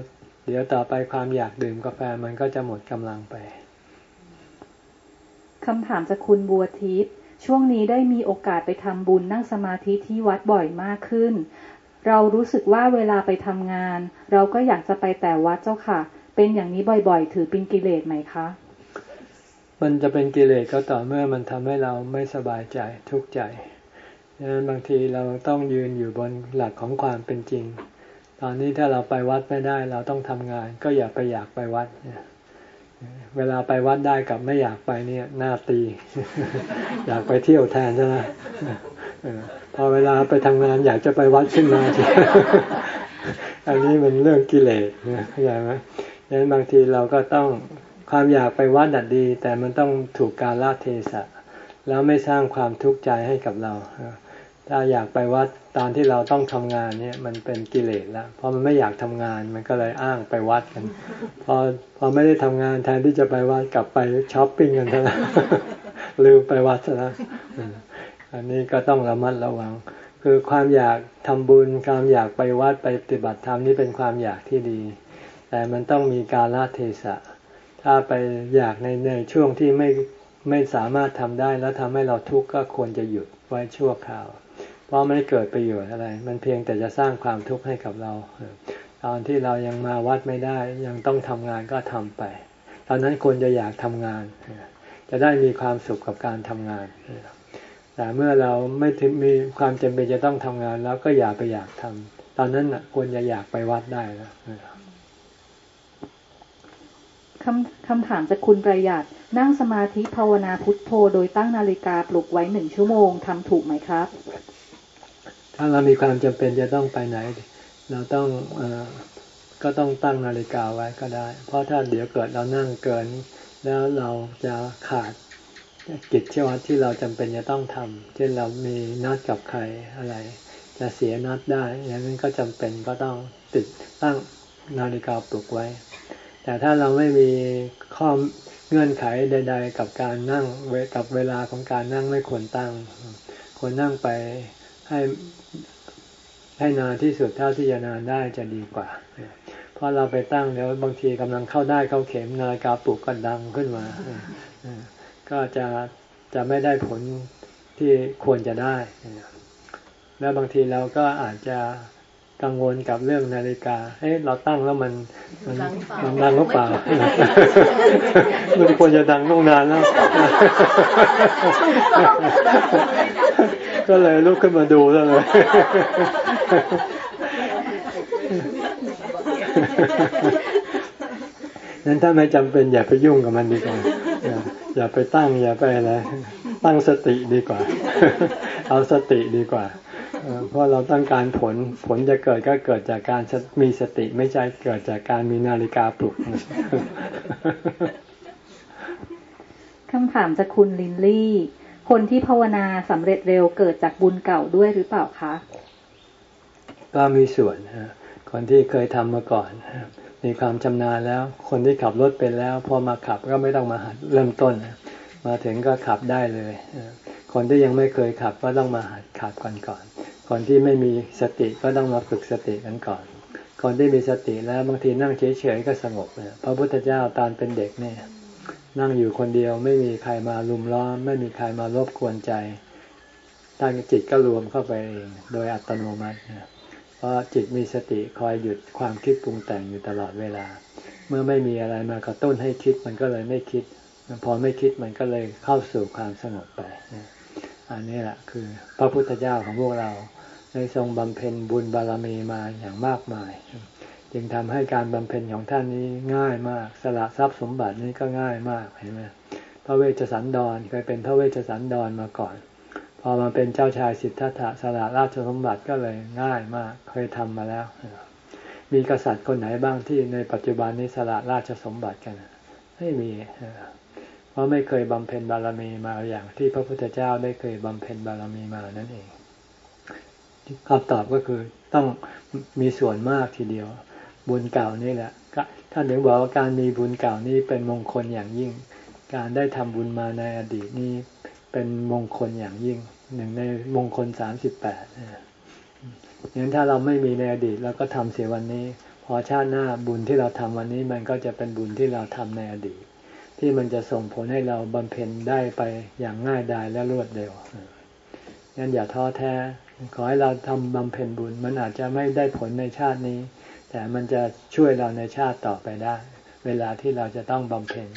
A: เดี๋ยวต่อไปความอยากดื่มกาแฟมันก็จะหมดกำลังไป
B: คำถามจากคุณบัวทิพย์ช่วงนี้ได้มีโอกาสไปทำบุญนั่งสมาธิที่วัดบ่อยมากขึ้น เรารู้สึกว่าเวลาไปทำงาน เราก็อยากจะไปแต่วัดเจ้าค่ะ เป็นอย่างนี้บ่อยๆ ถือเป็นกิเลสไหมคะ
A: มันจะเป็นกิเลสก็ต่อเมื่อมันทำให้เราไม่สบายใจทุกข์ใจดังนั้นบางทีเราต้องยืนอยู่บนหลักของความเป็นจริง ตอนนี้ถ้าเราไปวัดไม่ได้เราต้องทำงาน ก็อย่าไปอยากไปวัด เวลาไปวัดได้กับไม่อยากไปเนี่ยหน้าตี อยากไปเที่ยวแทนใช่ไหมพอเวลาไปทำงานอยากจะไปวัดขึ้นมาทีอันนี้มันเรื่องกิเลสเข้าใจไหมดังนั้นบางทีเราก็ต้อง ความอยากไปวัดดัดดี แต่มันต้องถูกการละเทศะ แล้วไม่สร้างความทุกข์ใจให้กับเรา ถ้าอยากไปวัดตอนที่เราต้องทำงานเนี่ยมันเป็นกิเลสล้วพอมันไม่อยากทำงานมันก็เลยอ้างไปวัดกัน พอพอไม่ได้ทำงานแทนที่จะไปวัดกลับไปช้อปปิ้งกันซะแล้วลืมไปวัดซะแล้วอันนี้ก็ต้องระมัดระวัง คือความอยากทำบุญความอยากไปวัดไปปฏิบัติธรรมนี่เป็นความอยากที่ดี แต่มันต้องมีการละเทศะ ถ้าไปอยากในในช่วงที่ไม่ไม่สามารถทำได้แล้วทำให้เราทุกข์ก็ควรจะหยุดไว้ชั่วคราว เพราะไม่เกิดประโยชน์อะไร มันเพียงแต่จะสร้างความทุกข์ให้กับเรา ตอนที่เรายังมาวัดไม่ได้ยังต้องทำงานก็ทำไป ตอนนั้นควรจะอยากทำงาน จะได้มีความสุขกับการทำงาน แต่เมื่อเราไม่มีความจำเป็นจะต้องทำงานแล้วก็อย่าไปอยากทำตอนนั้นควรจะอยากไปวัดได้แล้ว
B: คำคำถามจากคุณประหยัด นั่งสมาธิภาวนาพุทโธ โดยตั้งนาฬิกาปลุกไว้หนึ่งชั่วโมงทำถูกไหมครับ
A: ถ้าเรามีความจำเป็นจะต้องไปไหน เราต้องอก็ต้องตั้งนาฬิกาไว้ก็ได้ เพราะถ้าเดี๋ยวเกิดเรานั่งเกิน แล้วเราจะขาดกิจวัตรที่เราจำเป็นจะต้องทำเช่นเรามีนัดกับใครอะไร จะเสียนัดได้อย่างนั้นก็จำเป็นก็ต้องติดตั้งนาฬิกาปลุกไว้ แต่ถ้าเราไม่มีข้อเงื่อนไขใด ๆ กับการนั่งกับเวลาของการนั่งไม่ควรตั้ง ควรนั่งไปให้ให้นานที่สุดเท่าที่จะนานได้จะดีกว่า เพราะเราไปตั้งเดี๋ยวบางทีกำลังเข้าได้เข้าเข็มนาฬิกาปลุกกันดังขึ้นมา ก็จะจะไม่ได้ผลที่ควรจะได้ แล้วบางทีเราก็อาจจะ กังวลกับเรื่องนาฬิกาเอ๊ะเราตั้งแล้วมันมันมันดังหรือเปล่ามันควรจะดังล่วงนานแล้ว ก็เลยลุกขึ้นมาดูแล้วเลยนั้นถ้าไม่จำเป็นอย่าไปยุ่งกับมันดีกว่า อย่าไปตั้งอย่าไปอะไร ตั้งสติดีกว่า เอาสติดีกว่า เพราะเราต้องการผลผลจะเกิดก็เกิดจากการมีสติไม่ใช่เกิดจากการมีนาฬิกาปลุก
B: คำถามจากคุณลินลี่ คนที่ภาวนาสำเร็จเร็วเกิดจากบุญเก่าด้วยหรือเปล่าคะ
A: ก็มีส่วนคนที่เคยทำมาก่อนมีความชำนาญแล้ว คนที่ขับรถเป็นแล้ว พอมาขับก็ไม่ต้องมาหัดเริ่มต้น มาถึงก็ขับได้เลย คนที่ยังไม่เคยขับก็ต้องมาหัดขับก่อนก่อน คนที่ไม่มีสติก็ต้องมาฝึกสติกันก่อน คนที่มีสติแล้วบางทีนั่งเฉยๆก็สงบเนี่ยพระพุทธเจ้าตอนเป็นเด็กเนี่ยนั่งอยู่คนเดียวไม่มีใครมาลุมล้อม ไม่มีใครมารบกวนใจตั้งจิตก็รวมเข้าไปเองโดยอัตโนมัติเพราะจิตมีสติคอยหยุดความคิดปรุงแต่งอยู่ตลอดเวลา เมื่อไม่มีอะไรมากระตุ้นให้คิดมันก็เลยไม่คิด พอไม่คิดมันก็เลยเข้าสู่ความสงบไป อันนี้แหละคือ พระพุทธเจ้าของพวกเราได้ทรงบำเพ็ญบุญบารมีมาอย่างมากมาย จึงทำให้การบำเพ็ญของท่านนี้ง่ายมาก สละทรัพย์สมบัตินี้ก็ง่ายมากเห็นไหมพระเวชสันดรเคยเป็นพระเวชสันดรมาก่อน พอมาเป็นเจ้าชายสิทธัตถะสละราชสมบัติก็เลยง่ายมาก เคยทำมาแล้ว มีกษัตริย์คนไหนบ้างที่ในปัจจุบันนี้สละราชสมบัติกัน ไม่มีเพ ราะไม่เคยบำเพ็ญบารมีมาอย่างที่พระพุทธเจ้าได้เคยบำเพ็ญบารมีมานั่นเองคำตอบก็คือต้องมีส่วนมากทีเดียว บุญเก่านี่แหละท่านถึงบอกว่าการมีบุญเก่านี้เป็นมงคลอย่างยิ่ง การได้ทำบุญมาในอดีตนี้เป็นมงคลอย่างยิ่งหนึ่งในมงคลสามสิบแปดอย่างถ้าเราไม่มีในอดีตเราก็ทำเสียวันนี้ พอชาติหน้าบุญที่เราทำวันนี้มันก็จะเป็นบุญที่เราทำในอดีต ที่มันจะส่งผลให้เราบำเพ็ญได้ไปอย่างง่ายดายและรวดเร็วงั้นอย่าท้อแท้ ขอให้เราทำบำเพ็ญบุญ มันอาจจะไม่ได้ผลในชาตินี้ แต่มันจะช่วยเราในชาติต่อไปได้ เวลาที่เราจะต้องบำเพ็ญ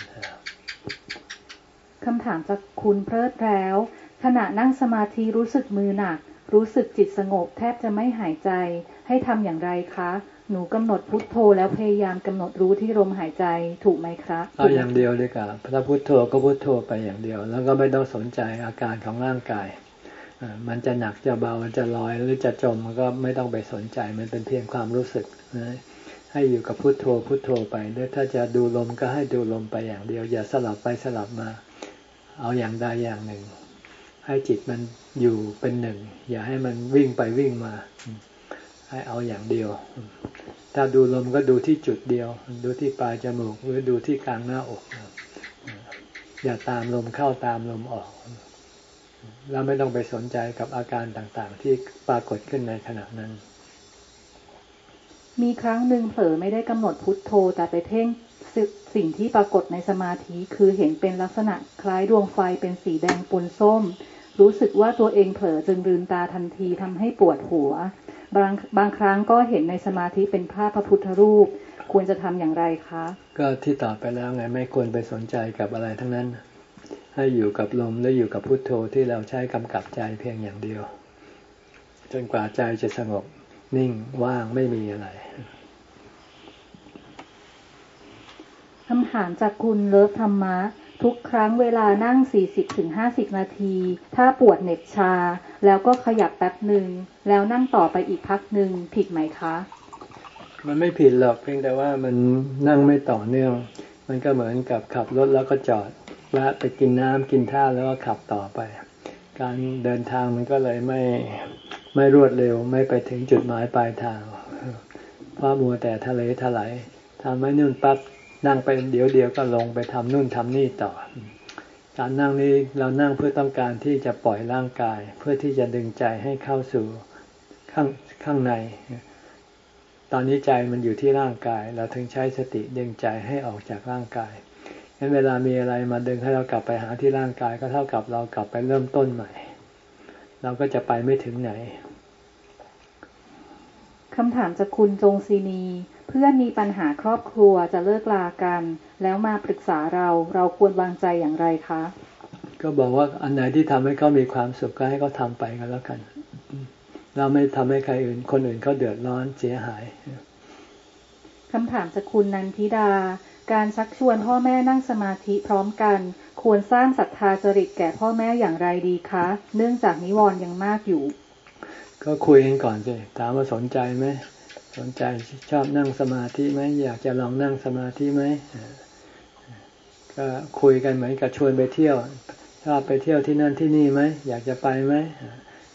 B: คำถามจากคุณเพลิดแล้ว ขณะนั่งสมาธิรู้สึกมือหนัก รู้สึกจิตสงบแทบจะไม่หายใจ ให้ทำอย่างไรคะ หนูกำหนดพุทโธแล้วพยายามกำหนดรู้ที่ลมหายใจถูกไหมครับ
A: เอาอย่างเดียวเลยค่ะถ้าพุทโธก็พุทโธไปอย่างเดียว แล้วก็ไม่ต้องสนใจอาการของร่างกาย มันจะหนักจะเบามันจะลอยหรือจะจมมันก็ไม่ต้องไปสนใจมันเป็นเพียงความรู้สึกนะให้อยู่กับพุโทโธพุโทโธไปแล้วถ้าจะดูลมก็ให้ดูลมไปอย่างเดียว อย่าสลับไปสลับมา เอาอย่างใดอย่างหนึ่ง ให้จิตมันอยู่เป็นหนึ่ง อย่าให้มันวิ่งไปวิ่งมา ให้เอาอย่างเดียว ถ้าดูลมก็ดูที่จุดเดียว ดูที่ปลายจมูกหรือดูที่กลางหน้าอก อย่าตามลมเข้าตามลมออก แล้วไม่ต้องไปสนใจกับอาการต่างๆ ที่ปรากฏขึ้นในขณะนั้น
B: มีครั้งหนึ่งเผลอไม่ได้กำหนดพุทโธแต่ไปเพ่งสิ่งที่ปรากฏในสมาธิคือเห็นเป็นลักษณะคล้ายดวงไฟเป็นสีแดงปนส้ม รู้สึกว่าตัวเองเผลอจึงลืมตาทันทีทำให้ปวดหัว บางบางครั้งก็เห็นในสมาธิเป็นภาพพระพุทธรูป ควรจะทำอย่างไรคะ
A: ก็ที่ตอบไปแล้วไงไม่ควรไปสนใจกับอะไรทั้งนั้น ให้อยู่กับลมและอยู่กับพุทโธที่เราใช้กำกับใจเพียงอย่างเดียว จนกว่าใจจะสงบนิ่งว่างไม่มีอะไร
B: คำถามจากคุณเลิฟธรรมะ ทุกครั้งเวลานั่ง 40-50 นาที ถ้าปวดเหน็บชา แล้วก็ขยับแป๊บหนึ่ง แล้วนั่งต่อไปอีกพักหนึ่งผิดไหมคะ
A: มันไม่ผิดหรอกเพียงแต่ว่ามันนั่งไม่ต่อเนื่อง มันก็เหมือนกับขับรถแล้วก็จอดแวะไปกินน้ำกินท่าแล้วก็ขับต่อไป การเดินทางมันก็เลยไม่ไม่รวดเร็วไม่ไปถึงจุดหมายปลายทาง เพราะมัวแต่ทะเลถลายทำให้นู่นปั๊บ นั่งไปเดี๋ยวเดียวก็ลงไปทำนู่นทำนี่ต่อ การนั่งนี้เรานั่งเพื่อต้องการที่จะปล่อยร่างกาย เพื่อที่จะดึงใจให้เข้าสู่ข้างข้างใน ตอนนี้ใจมันอยู่ที่ร่างกาย เราถึงใช้สติดึงใจให้ออกจากร่างกายงั้นเวลามีอะไรมาดึงให้เรากลับไปหาที่ร่างกาย ก็เท่ากับเรากลับไปเริ่มต้นใหม่ เราก็จะไปไม่ถึงไหน
B: คำถามจากคุณจงซีนี เพื่อนมีปัญหาครอบครัวจะเลิกลากัน แล้วมาปรึกษาเราเราควรวางใจอย่างไรคะ
A: ก็บอกว่าอันไหนที่ทำให้เขามีความสุขก็ให้เขาทาไปกันแล้วกัน เราไม่ทำให้ใครอื่น คนอื่นเขาเดือดร้อนเสียหาย
B: คำถามจากคุณนันทิดา การชักชวนพ่อแม่นั่งสมาธิพร้อมกัน ควรสร้างศรัทธาจริตแก่พ่อแม่อย่างไรดีคะ เนื่องจากนิวรณ์ยังมากอยู่
A: ก็คุยกันก่อนสิถามว่าสนใจไหม สนใจชอบนั่งสมาธิไหมอยากจะลองนั่งสมาธิไหมก็คุยกันเหมือนกับชวนไปเที่ยวชอบไปเที่ยวที่นั่นที่นี่ไหมอยากจะไปไหม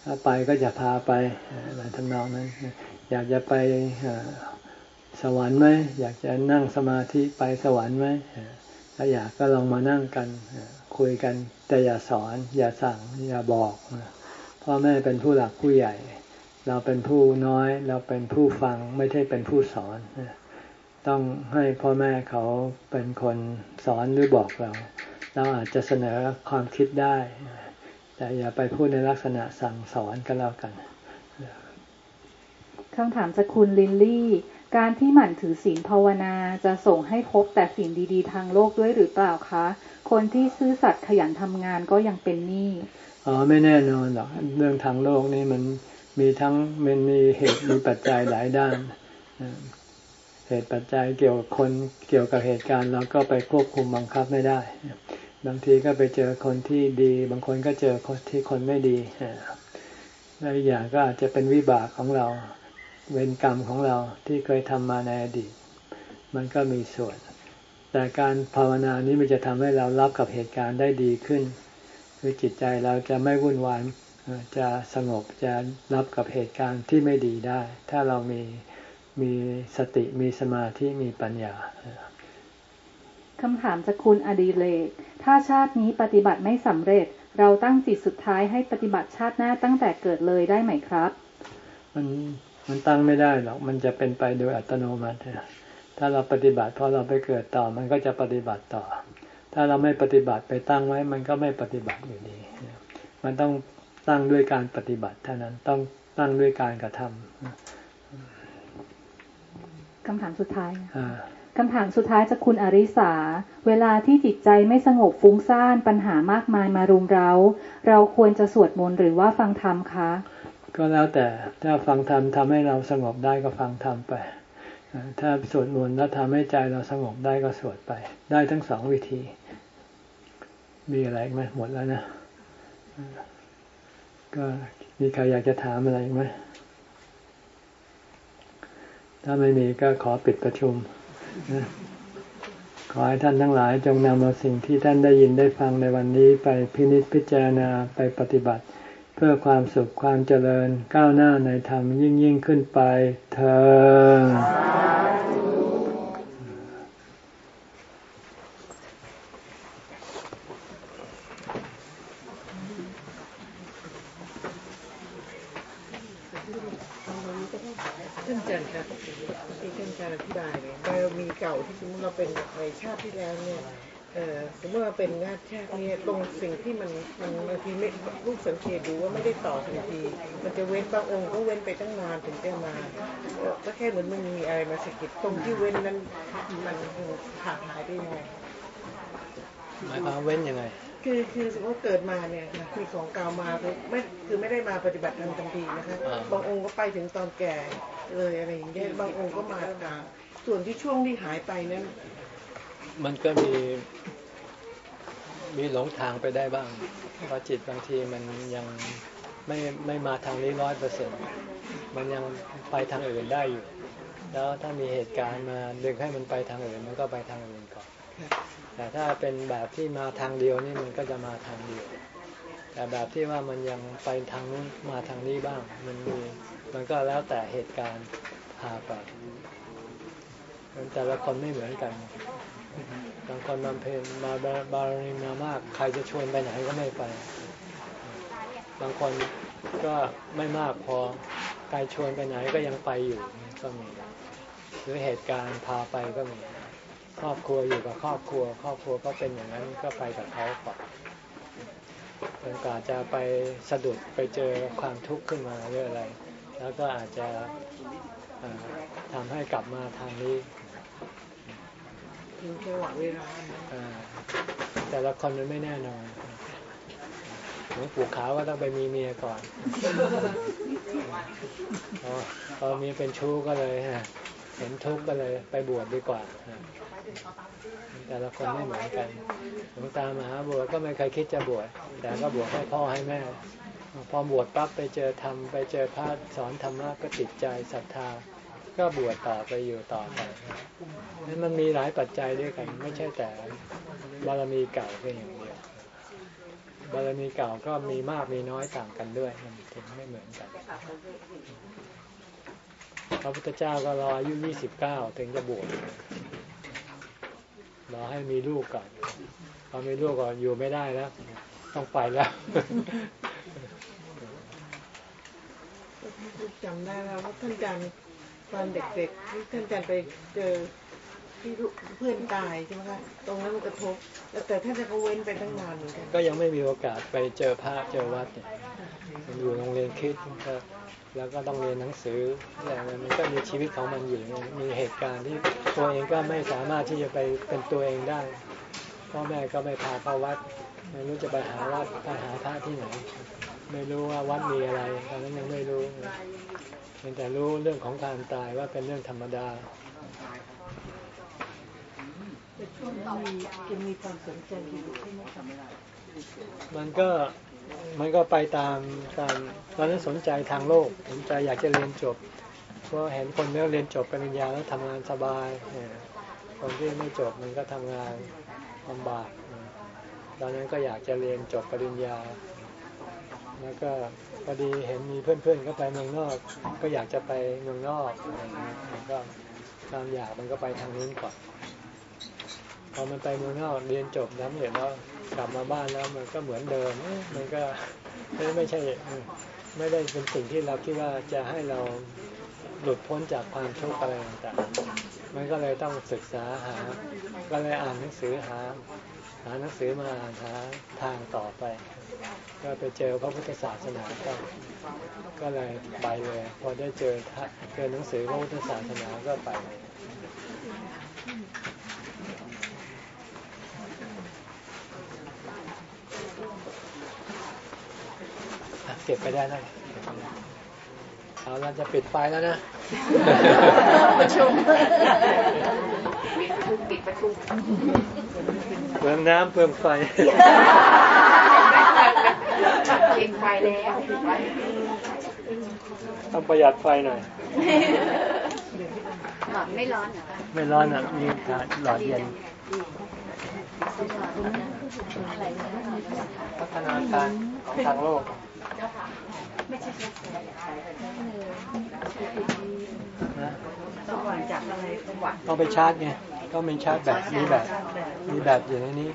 A: ถ้าไปก็จะพาไปอะไรทำนองนั้นอยากจะไปสวรรค์ไหมอยากจะนั่งสมาธิไปสวรรค์ไหมถ้าอยากก็ลองมานั่งกันคุยกันแต่อย่าสอน อย่าสั่งอย่าบอกพ่อแม่เป็นผู้หลักผู้ใหญ่ เราเป็นผู้น้อย เราเป็นผู้ฟังไม่ใช่เป็นผู้สอน ต้องให้พ่อแม่เขาเป็นคนสอนหรือบอกเรา เราอาจจะเสนอความคิดได้ แต่อย่าไปพูดในลักษณะสั่งสอนกันแล้วกัน
B: คำถามจากคุณลินลี่ การที่หมั่นถือศีลภาวนาจะส่งให้พบแต่สิ่งดีๆ ทางโลกด้วยหรือเปล่าคะ คนที่ซื่อสัตย์ขยันทำงานก็ยังเป็นหนี้
A: อ๋อไม่แน่นอนหรอกเรื่องทางโลกนี่มัน มีทั้งมันมีเหตุมีปัจจัยหลายด้าน เหตุปัจจัยเกี่ยวกับคนเกี่ยวกับเหตุการณ์เราก็ไปควบคุมบังคับไม่ได้ บางทีก็ไปเจอคนที่ดี บางคนก็เจอคนที่คนไม่ดีและอีกอย่างก็อาจจะเป็นวิบากของเรา เวรกรรมของเราที่เคยทำมาในอดีต มันก็มีส่วน แต่การภาวนานี้มันจะทำให้เรารับกับเหตุการณ์ได้ดีขึ้น คือจิตใจเราจะไม่วุ่นวาย จะสงบจะรับกับเหตุการณ์ที่ไม่ดีได้ ถ้าเรามีมีสติมีสมาธิมีปัญญา
B: คำถามจากคุณอดีเลกถ้าชาตินี้ปฏิบัติไม่สำเร็จ เราตั้งจิตสุดท้ายให้ปฏิบัติชาติหน้าตั้งแต่เกิดเลยได้ไหมครับ
A: มันมันตั้งไม่ได้หรอก มันจะเป็นไปโดยอัตโนมัติ ถ้าเราปฏิบัติพอเราไปเกิดต่อ มันก็จะปฏิบัติต่อ ถ้าเราไม่ปฏิบัติไปตั้งไว้ มันก็ไม่ปฏิบัติอยู่ดี มันต้อง ตั้งด้วยการปฏิบัติเท่านั้นต้องตั้งด้วยการกระทำ
B: คำถามสุดท้ายคำถามสุดท้ายจากคุณอริสา เวลาที่จิตใจไม่สงบฟุ้งซ่านปัญหามากมายมารุมเรา้า เราควรจะสวดมนต์หรือว่าฟังธรรมคะ
A: ก็แล้วแต่ถ้าฟังธรรมทำให้เราสงบได้ก็ฟังธรรมไป ถ้าสวดมนต์แล้วทำให้ใจเราสงบได้ก็สวดไป ได้ทั้งสองวิธี มีอะไรไหมหมดแล้วนะ ก็มีใครอยากจะถามอะไรไหมถ้าไม่มีก็ขอปิดประชุมขอให้ท่านทั้งหลายจงนำเอาสิ่งที่ท่านได้ยินได้ฟังในวันนี้ไปพินิจพิจารณาไปปฏิบัติ เพื่อความสุขความเจริญก้าวหน้าในธรรมยิ่งยิ่งขึ้นไปเธอ
C: เป็นงาชาตินี้ตรงสิ่งที่มันมันบางทีไม่ลูกสังเกตดูว่าไม่ได้ต่อทันทีมันจะเว้นบางองค์ก็เว้นไปตั้งนานถึงจะมาก็แค่เหมือนมันมีอะไรมาสะกิดตรงที่เว้นนั้นมันขาดหายได้ยังไง
A: หมายความเว้นยังไง
C: คือคือสมมติเกิดมาเนี่ยมีของเก่ามาคือไม่คือไม่ได้มาปฏิบัติธรรมทันทีนะคะบางองค์ก็ไปถึงตอนแก่เลยอะไรอย่างเงี้ยบางองค์ก็มากลางส่วนที่ช่วงที่หายไปนั้น
A: มันก็มีมีหลงทางไปได้บ้างเพราะจิตบางทีมันยังไม่ไม่มาทางนี้ร้อยเปอร์เซ็นมันยังไปทางอื่นได้อยู่ แล้วถ้ามีเหตุการณ์มาดึงให้มันไปทางอื่น มันก็ไปทางอื่นก่อน แต่ถ้าเป็นแบบที่มาทางเดียวนี่มันก็จะมาทางเดียว แต่แบบที่ว่ามันยังไปทางนู้นมาทางนี้บ้าง มันมีมันก็แล้วแต่เหตุการณ์พาไปแต่ละคนไม่เหมือนกัน บางคนบำเพ็ญมาบารมีมามาก ใครจะชวนไปไหนก็ไม่ไป บางคนก็ไม่มากพอใครชวนไปไหนก็ยังไปอยู่ก็มี หรือเหตุการณ์พาไปก็มี ครอบครัวอยู่กับครอบครัว ครอบครัวก็เป็นอย่างนั้นก็ไปกับเขาก่อนจนกว่าจะไปสะดุดไปเจอความทุกข์ขึ้นมาหรืออะไร แล้วก็อาจจะทำให้กลับมาทางนี้
C: ถึงจังหวะเวลา
A: แต่ละคนมันไม่แน่นอนหลวงปู่ขาวก็ต้องไปมีเมียก่อนพอพอมีเป็นชู้ก็เลยฮะเห็นทุกข์ก็เลยไปบวชดีกว่า แต่ละคนไม่เหมือนกันหลวงตามหาบวชก็ไม่เคยคิดจะบวช แต่ก็บวชให้พ่อให้แม่ พอบวชปั๊บไปเจอธรรมไปเจอพระสอนธรรมะก็ติดใจศรัทธา ก็บวชต่อไปอยู่ต่อไปนั้นมันมีหลายปัจจัยด้วยกัน ไม่ใช่แต่บารมีเก่าเพียงอย่างเดียวบารมีเก่าก็มีมากมีน้อยต่างกันด้วยมันถึงไม่เหมือนกันพระพุทธเจ้าก็รออายุยี่สิบเก้าถึงจะบวชรอให้มีลูกก่อนพอมีลูกก็อยู่ไม่ได้แล้ว ต้องไปแล้ว
C: จำได้แล้วว่าท่านอาจารย์ ตอนเด็กๆที่ท่านอาจารย์ไปเจอที่เพื่อนตายใช่ไหมคะตรงนั้นมันกระทบแต่ท่านจะก็เว้นไปตั้งนานเหมือนกัน
A: ก็ยังไม่มีโอกาสไปเจอพระเจอวัดเนี่ยมันอยู่โรงเรียนคิดแล้วก็ต้องเรียนหนังสืออย่างมันก็มีชีวิตของมันอยู่มีเหตุการณ์ที่ตัวเองก็ไม่สามารถที่จะไปเป็นตัวเองได้พ่อแม่ก็ไม่พาเข้าวัด ไม่รู้จะไปหาวัดไปหาพระที่ไหน ไม่รู้ว่าวัดมีอะไรตอนนั้นยังไม่รู้ เพียงแต่รู้เรื่องของการตายว่าเป็นเรื่องธรรมดามันก็มันก็ไปตามตามตอนนั้นสนใจทางโลกสนใจอยากจะเรียนจบเพราะเห็นคนที่เรียนจบปริญญาแล้วทำงานสบายคนที่ไม่จบมันก็ทำงานลำบากตอนนั้นก็อยากจะเรียนจบปริญญา แล้วก็พอดีเห็นมีเพื่อนๆก็ไปเมืองนอก ก็อยากจะไปเมืองนอกมันก็ความอยากมันก็ไปทางนู้นก่อนพอมันไปเมืองนอกเรียนจบน้ำเห็นแล้วกลับมาบ้านแล้วมันก็เหมือนเดิมมันก็ไม่ใช่ไม่ได้เป็นสิ่งที่เราคิดว่าจะให้เราหลุดพ้นจากความทุกข์อะไรต่างๆมันก็เลยต้องศึกษาหา ก็เลยอ่านหนังสือหา หาหนังสือมาอ่านหาทางต่อไป ก็ไปเจอพระพุทธศาสนาก็ก็เลยไปเลย พอได้เจอเจอหนังสือพระพุทธศาสนาก็ไปเลยเก็บไปได้นะเก็บไปได้ เอาเราจะปิดไฟแล้วนะ
D: ประชุมปิดประชุม
A: เปลืองน้ำเปลืองไฟ
D: เก็บไฟแล้วปิดไฟ
A: ต้องประหยัดไฟหน่อย
D: หลอดไม่ร้อนเหรอคะ
A: ไม่ร้อนอะมีหลอดเย็นพัฒนาการของทางโลก นะ
D: สว่างจากอะไรสว่าง
A: ต้องไปชาร์จไงต้องเป็นชาร์จแบตมีแบตมีแบตอยู่ในนี้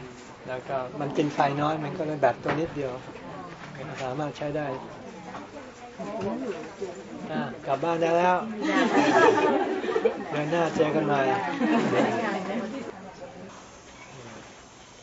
A: แล้วก็มันกินไฟน้อยมันก็เลยแบตตัวนิดเดียวสามารถใช้ได้กลับบ้านได้แล้ว เดือนหน้าเจอกันใหม่